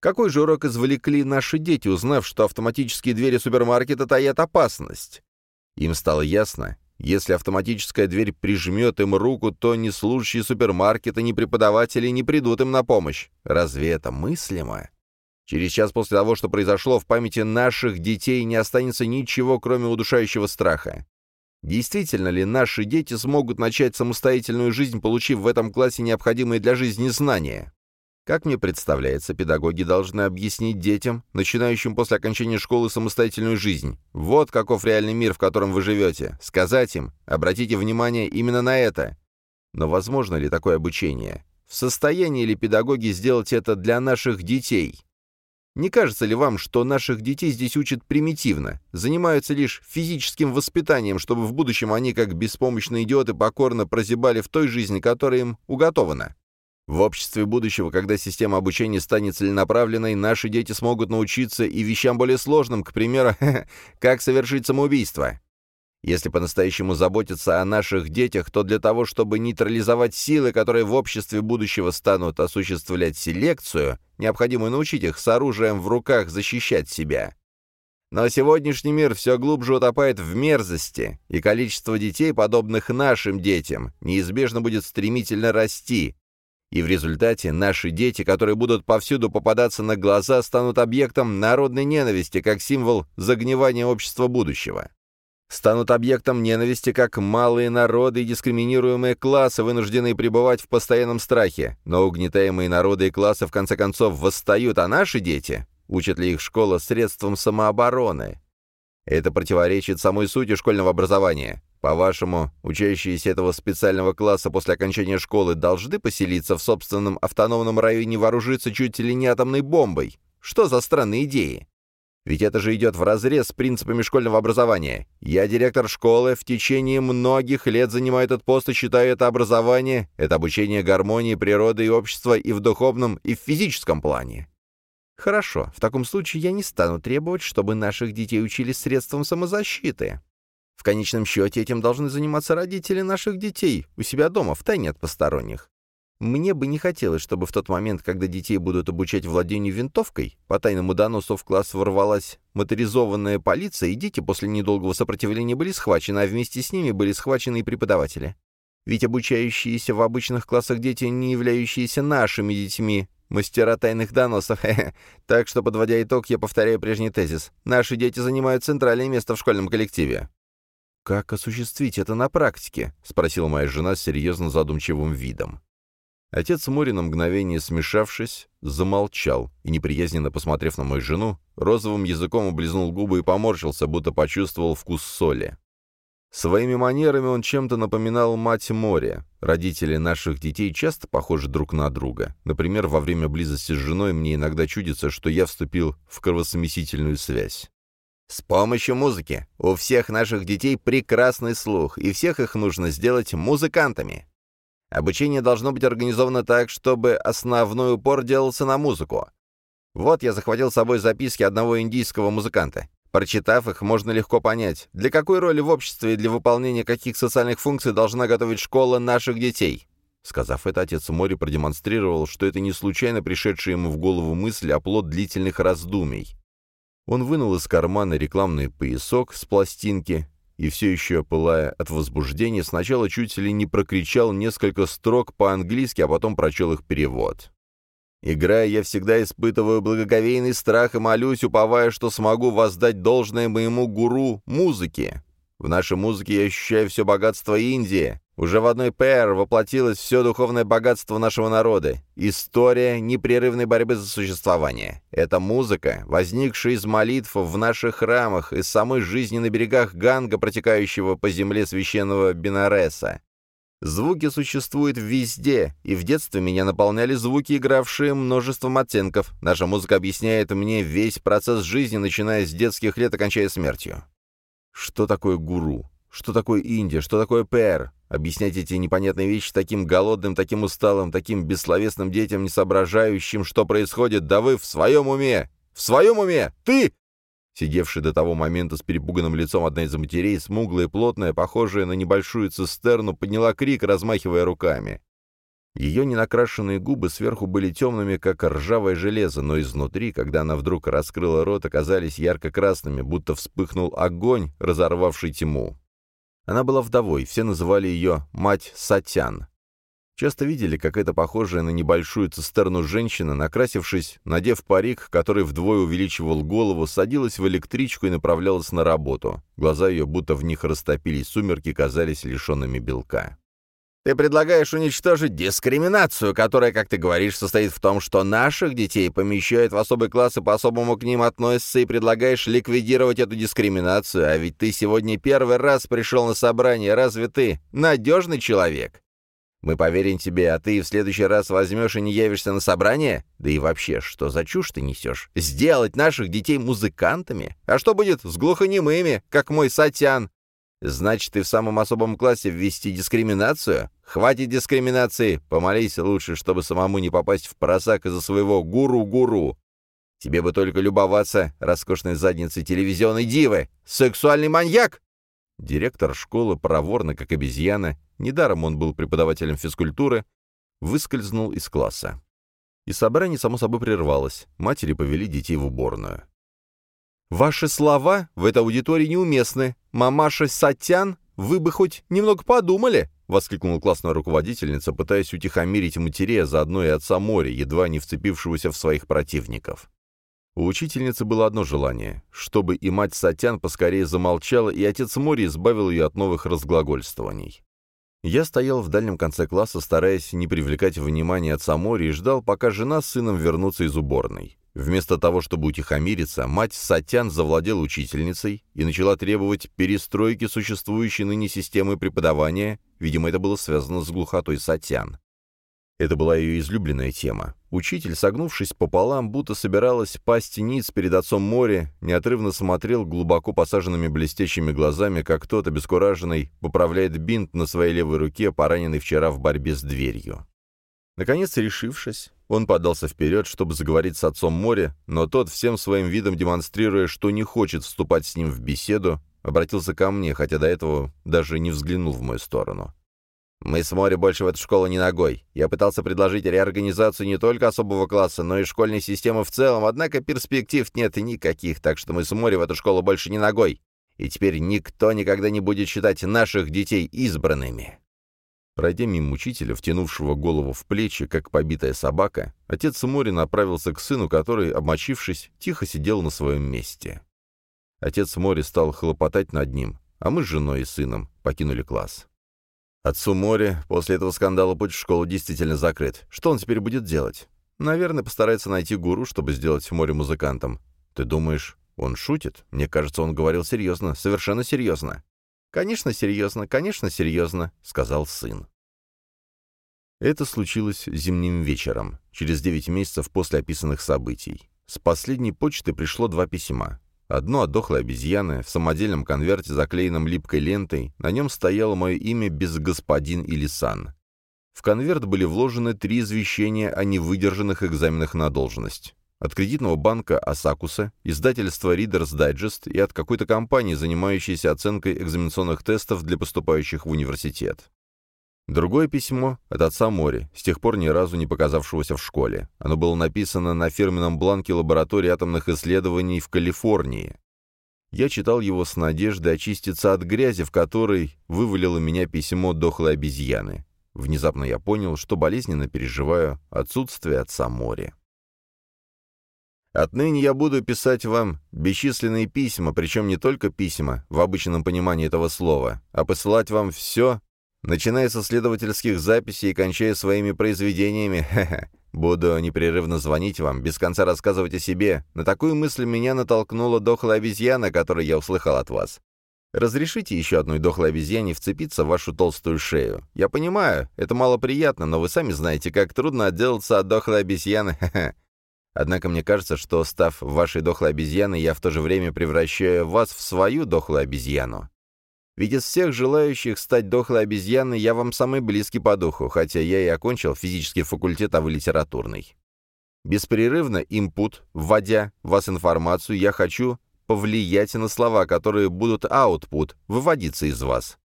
Какой же урок извлекли наши дети, узнав, что автоматические двери супермаркета таят опасность? Им стало ясно, если автоматическая дверь прижмет им руку, то ни служащие супермаркета, ни преподаватели не придут им на помощь. Разве это мыслимо? Через час после того, что произошло, в памяти наших детей не останется ничего, кроме удушающего страха. Действительно ли наши дети смогут начать самостоятельную жизнь, получив в этом классе необходимые для жизни знания? Как мне представляется, педагоги должны объяснить детям, начинающим после окончания школы самостоятельную жизнь. Вот каков реальный мир, в котором вы живете. Сказать им, обратите внимание именно на это. Но возможно ли такое обучение? В состоянии ли педагоги сделать это для наших детей? Не кажется ли вам, что наших детей здесь учат примитивно, занимаются лишь физическим воспитанием, чтобы в будущем они, как беспомощные идиоты, покорно прозябали в той жизни, которая им уготована? В обществе будущего, когда система обучения станет целенаправленной, наши дети смогут научиться и вещам более сложным, к примеру, как совершить самоубийство. Если по-настоящему заботиться о наших детях, то для того, чтобы нейтрализовать силы, которые в обществе будущего станут осуществлять селекцию, необходимо научить их с оружием в руках защищать себя. Но сегодняшний мир все глубже утопает в мерзости, и количество детей, подобных нашим детям, неизбежно будет стремительно расти, и в результате наши дети, которые будут повсюду попадаться на глаза, станут объектом народной ненависти как символ загнивания общества будущего станут объектом ненависти как малые народы и дискриминируемые классы, вынужденные пребывать в постоянном страхе. Но угнетаемые народы и классы в конце концов восстают, а наши дети? Учат ли их школа средством самообороны? Это противоречит самой сути школьного образования. По-вашему, учащиеся этого специального класса после окончания школы должны поселиться в собственном автономном районе и вооружиться чуть ли не атомной бомбой? Что за странные идеи? Ведь это же идет вразрез с принципами школьного образования. Я директор школы, в течение многих лет занимаю этот пост и считаю это образование, это обучение гармонии природы и общества и в духовном, и в физическом плане. Хорошо, в таком случае я не стану требовать, чтобы наших детей учили средством самозащиты. В конечном счете этим должны заниматься родители наших детей, у себя дома, в тайне от посторонних. Мне бы не хотелось, чтобы в тот момент, когда детей будут обучать владению винтовкой, по тайному доносу в класс ворвалась моторизованная полиция, и дети после недолгого сопротивления были схвачены, а вместе с ними были схвачены и преподаватели. Ведь обучающиеся в обычных классах дети, не являющиеся нашими детьми, мастера тайных доносов. Так что, подводя итог, я повторяю прежний тезис. Наши дети занимают центральное место в школьном коллективе. «Как осуществить это на практике?» — спросила моя жена с серьезно задумчивым видом. Отец Мори на мгновение смешавшись, замолчал и, неприязненно посмотрев на мою жену, розовым языком облизнул губы и поморщился, будто почувствовал вкус соли. Своими манерами он чем-то напоминал мать моря. Родители наших детей часто похожи друг на друга. Например, во время близости с женой мне иногда чудится, что я вступил в кровосмесительную связь. С помощью музыки. У всех наших детей прекрасный слух, и всех их нужно сделать музыкантами. Обучение должно быть организовано так, чтобы основной упор делался на музыку. Вот я захватил с собой записки одного индийского музыканта. Прочитав их, можно легко понять, для какой роли в обществе и для выполнения каких социальных функций должна готовить школа наших детей. Сказав это, отец Мори продемонстрировал, что это не случайно пришедшая ему в голову мысль, а плод длительных раздумий. Он вынул из кармана рекламный поясок с пластинки и все еще, пылая от возбуждения, сначала чуть ли не прокричал несколько строк по-английски, а потом прочел их перевод. «Играя, я всегда испытываю благоговейный страх и молюсь, уповая, что смогу воздать должное моему гуру музыки. В нашей музыке я ощущаю все богатство Индии, уже в одной ПР воплотилось все духовное богатство нашего народа. История непрерывной борьбы за существование. Это музыка, возникшая из молитв в наших храмах, из самой жизни на берегах Ганга, протекающего по земле священного Бенареса. Звуки существуют везде, и в детстве меня наполняли звуки, игравшие множеством оттенков. Наша музыка объясняет мне весь процесс жизни, начиная с детских лет и кончая смертью. Что такое гуру? Что такое Индия? Что такое ПР? Объяснять эти непонятные вещи таким голодным, таким усталым, таким бессловесным детям, не соображающим, что происходит, да вы в своем уме! В своем уме! Ты!» Сидевшая до того момента с перепуганным лицом одна из матерей, смуглая и плотная, похожая на небольшую цистерну, подняла крик, размахивая руками. Ее ненакрашенные губы сверху были темными, как ржавое железо, но изнутри, когда она вдруг раскрыла рот, оказались ярко-красными, будто вспыхнул огонь, разорвавший тьму. Она была вдовой, все называли ее «мать Сатян». Часто видели, как эта похожая на небольшую цистерну женщина, накрасившись, надев парик, который вдвое увеличивал голову, садилась в электричку и направлялась на работу. Глаза ее, будто в них растопились сумерки, казались лишенными белка. Ты предлагаешь уничтожить дискриминацию, которая, как ты говоришь, состоит в том, что наших детей помещают в особый класс и по-особому к ним относятся, и предлагаешь ликвидировать эту дискриминацию, а ведь ты сегодня первый раз пришел на собрание, разве ты надежный человек? Мы поверим тебе, а ты в следующий раз возьмешь и не явишься на собрание? Да и вообще, что за чушь ты несешь? Сделать наших детей музыкантами? А что будет с глухонемыми, как мой Сатян? Значит, ты в самом особом классе ввести дискриминацию? Хватит дискриминации. Помолись лучше, чтобы самому не попасть в просак из-за своего гуру-гуру. Тебе бы только любоваться роскошной задницей телевизионной дивы. Сексуальный маньяк!» Директор школы, проворно как обезьяна, недаром он был преподавателем физкультуры, выскользнул из класса. И собрание, само собой, прервалось. Матери повели детей в уборную. «Ваши слова в этой аудитории неуместны. Мамаша Сатян, вы бы хоть немного подумали!» — воскликнула классная руководительница, пытаясь утихомирить матерей, заодно и отца моря, едва не вцепившегося в своих противников. У учительницы было одно желание — чтобы и мать Сатян поскорее замолчала, и отец Мори избавил ее от новых разглагольствований. Я стоял в дальнем конце класса, стараясь не привлекать внимания отца Мори, и ждал, пока жена с сыном вернутся из уборной. Вместо того, чтобы утихомириться, мать Сатян завладела учительницей и начала требовать перестройки существующей ныне системы преподавания, видимо, это было связано с глухотой Сатян. Это была ее излюбленная тема. Учитель, согнувшись пополам, будто собиралась пасть ниц перед отцом моря, неотрывно смотрел глубоко посаженными блестящими глазами, как тот, обескураженный, поправляет бинт на своей левой руке, пораненный вчера в борьбе с дверью. Наконец, решившись, он подался вперед, чтобы заговорить с отцом моря, но тот, всем своим видом демонстрируя, что не хочет вступать с ним в беседу, обратился ко мне, хотя до этого даже не взглянул в мою сторону. «Мы с моря больше в эту школу не ногой. Я пытался предложить реорганизацию не только особого класса, но и школьной системы в целом, однако перспектив нет никаких, так что мы с моря в эту школу больше не ногой. И теперь никто никогда не будет считать наших детей избранными». Пройдя мимо учителя, втянувшего голову в плечи, как побитая собака, отец Мори направился к сыну, который, обмочившись, тихо сидел на своем месте. Отец Мори стал хлопотать над ним, а мы с женой и сыном покинули класс. Отцу Мори после этого скандала путь в школу действительно закрыт. Что он теперь будет делать? Наверное, постарается найти гуру, чтобы сделать Море музыкантом. Ты думаешь, он шутит? Мне кажется, он говорил серьезно, совершенно серьезно. «Конечно, серьезно, конечно, серьезно», — сказал сын. Это случилось зимним вечером, через девять месяцев после описанных событий. С последней почты пришло два письма. Одно от дохлой обезьяны в самодельном конверте, заклеенном липкой лентой, на нем стояло мое имя без «господин» или «сан». В конверт были вложены три извещения о невыдержанных экзаменах на должность от кредитного банка «Асакуса», издательства Reader's Digest и от какой-то компании, занимающейся оценкой экзаменационных тестов для поступающих в университет. Другое письмо от отца Мори, с тех пор ни разу не показавшегося в школе. Оно было написано на фирменном бланке лаборатории атомных исследований в Калифорнии. Я читал его с надеждой очиститься от грязи, в которой вывалило меня письмо дохлой обезьяны. Внезапно я понял, что болезненно переживаю отсутствие отца Мори. Отныне я буду писать вам бесчисленные письма, причем не только письма, в обычном понимании этого слова, а посылать вам все, начиная со следовательских записей и кончая своими произведениями. Буду непрерывно звонить вам, без конца рассказывать о себе. На такую мысль меня натолкнула дохлая обезьяна, которую я услыхал от вас. Разрешите еще одной дохлой обезьяне вцепиться в вашу толстую шею. Я понимаю, это мало приятно, но вы сами знаете, как трудно отделаться от дохлой обезьяны. Однако мне кажется, что, став вашей дохлой обезьяной, я в то же время превращаю вас в свою дохлую обезьяну. Ведь из всех желающих стать дохлой обезьяной я вам самый близкий по духу, хотя я и окончил физический факультет, а вы литературный. Беспрерывно, импут, вводя вас информацию, я хочу повлиять на слова, которые будут output, выводиться из вас.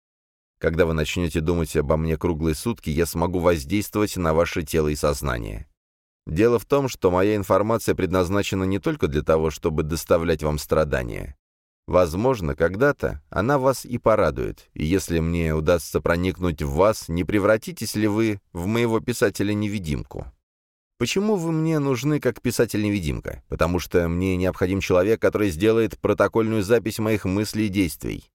Когда вы начнете думать обо мне круглые сутки, я смогу воздействовать на ваше тело и сознание. Дело в том, что моя информация предназначена не только для того, чтобы доставлять вам страдания. Возможно, когда-то она вас и порадует, и если мне удастся проникнуть в вас, не превратитесь ли вы в моего писателя-невидимку? Почему вы мне нужны как писатель-невидимка? Потому что мне необходим человек, который сделает протокольную запись моих мыслей и действий.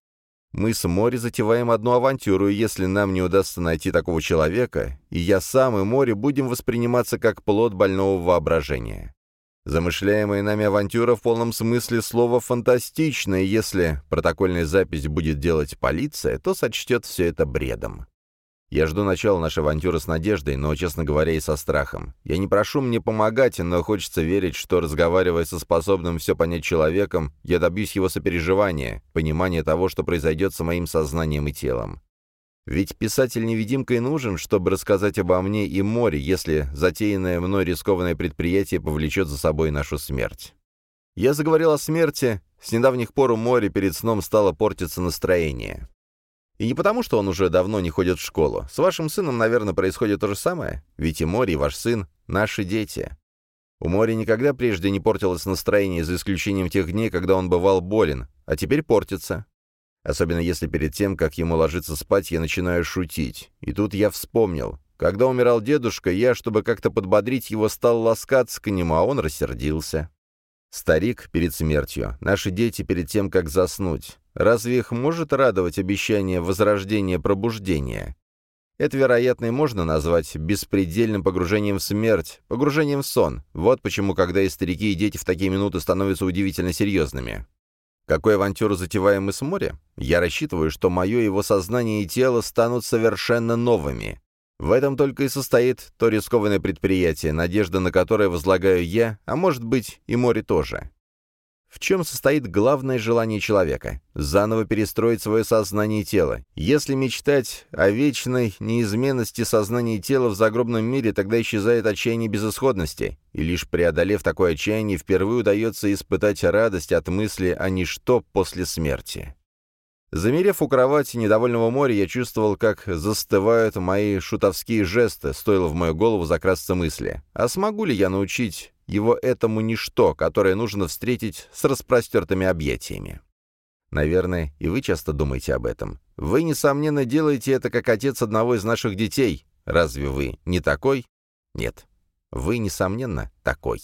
Мы с Мори затеваем одну авантюру, и если нам не удастся найти такого человека, и я сам, и Мори будем восприниматься как плод больного воображения. Замышляемая нами авантюра в полном смысле слова фантастичная, если протокольная запись будет делать полиция, то сочтет все это бредом. Я жду начала нашей авантюры с надеждой, но, честно говоря, и со страхом. Я не прошу мне помогать, но хочется верить, что, разговаривая со способным все понять человеком, я добьюсь его сопереживания, понимания того, что произойдет с моим сознанием и телом. Ведь писатель-невидимка и нужен, чтобы рассказать обо мне и море, если затеянное мной рискованное предприятие повлечет за собой нашу смерть. Я заговорил о смерти, с недавних пор у моря перед сном стало портиться настроение. И не потому, что он уже давно не ходит в школу. С вашим сыном, наверное, происходит то же самое. Ведь и Мори, и ваш сын — наши дети. У Мори никогда прежде не портилось настроение, за исключением тех дней, когда он бывал болен, а теперь портится. Особенно если перед тем, как ему ложиться спать, я начинаю шутить. И тут я вспомнил. Когда умирал дедушка, я, чтобы как-то подбодрить его, стал ласкаться к нему, а он рассердился. Старик перед смертью, наши дети перед тем, как заснуть. Разве их может радовать обещание возрождения пробуждения? Это, вероятно, и можно назвать беспредельным погружением в смерть, погружением в сон. Вот почему, когда и старики, и дети в такие минуты становятся удивительно серьезными. Какую авантюру затеваем мы с моря? Я рассчитываю, что мое его сознание и тело станут совершенно новыми. В этом только и состоит то рискованное предприятие, надежда на которое возлагаю я, а может быть и море тоже. В чем состоит главное желание человека? Заново перестроить свое сознание и тело. Если мечтать о вечной неизменности сознания и тела в загробном мире, тогда исчезает отчаяние безысходности, и лишь преодолев такое отчаяние, впервые удается испытать радость от мысли о ничто после смерти. Замерев у кровати недовольного моря, я чувствовал, как застывают мои шутовские жесты, стоило в мою голову закрасться мысли. А смогу ли я научить его этому ничто, которое нужно встретить с распростертыми объятиями. Наверное, и вы часто думаете об этом. Вы, несомненно, делаете это как отец одного из наших детей. Разве вы не такой? Нет. Вы, несомненно, такой.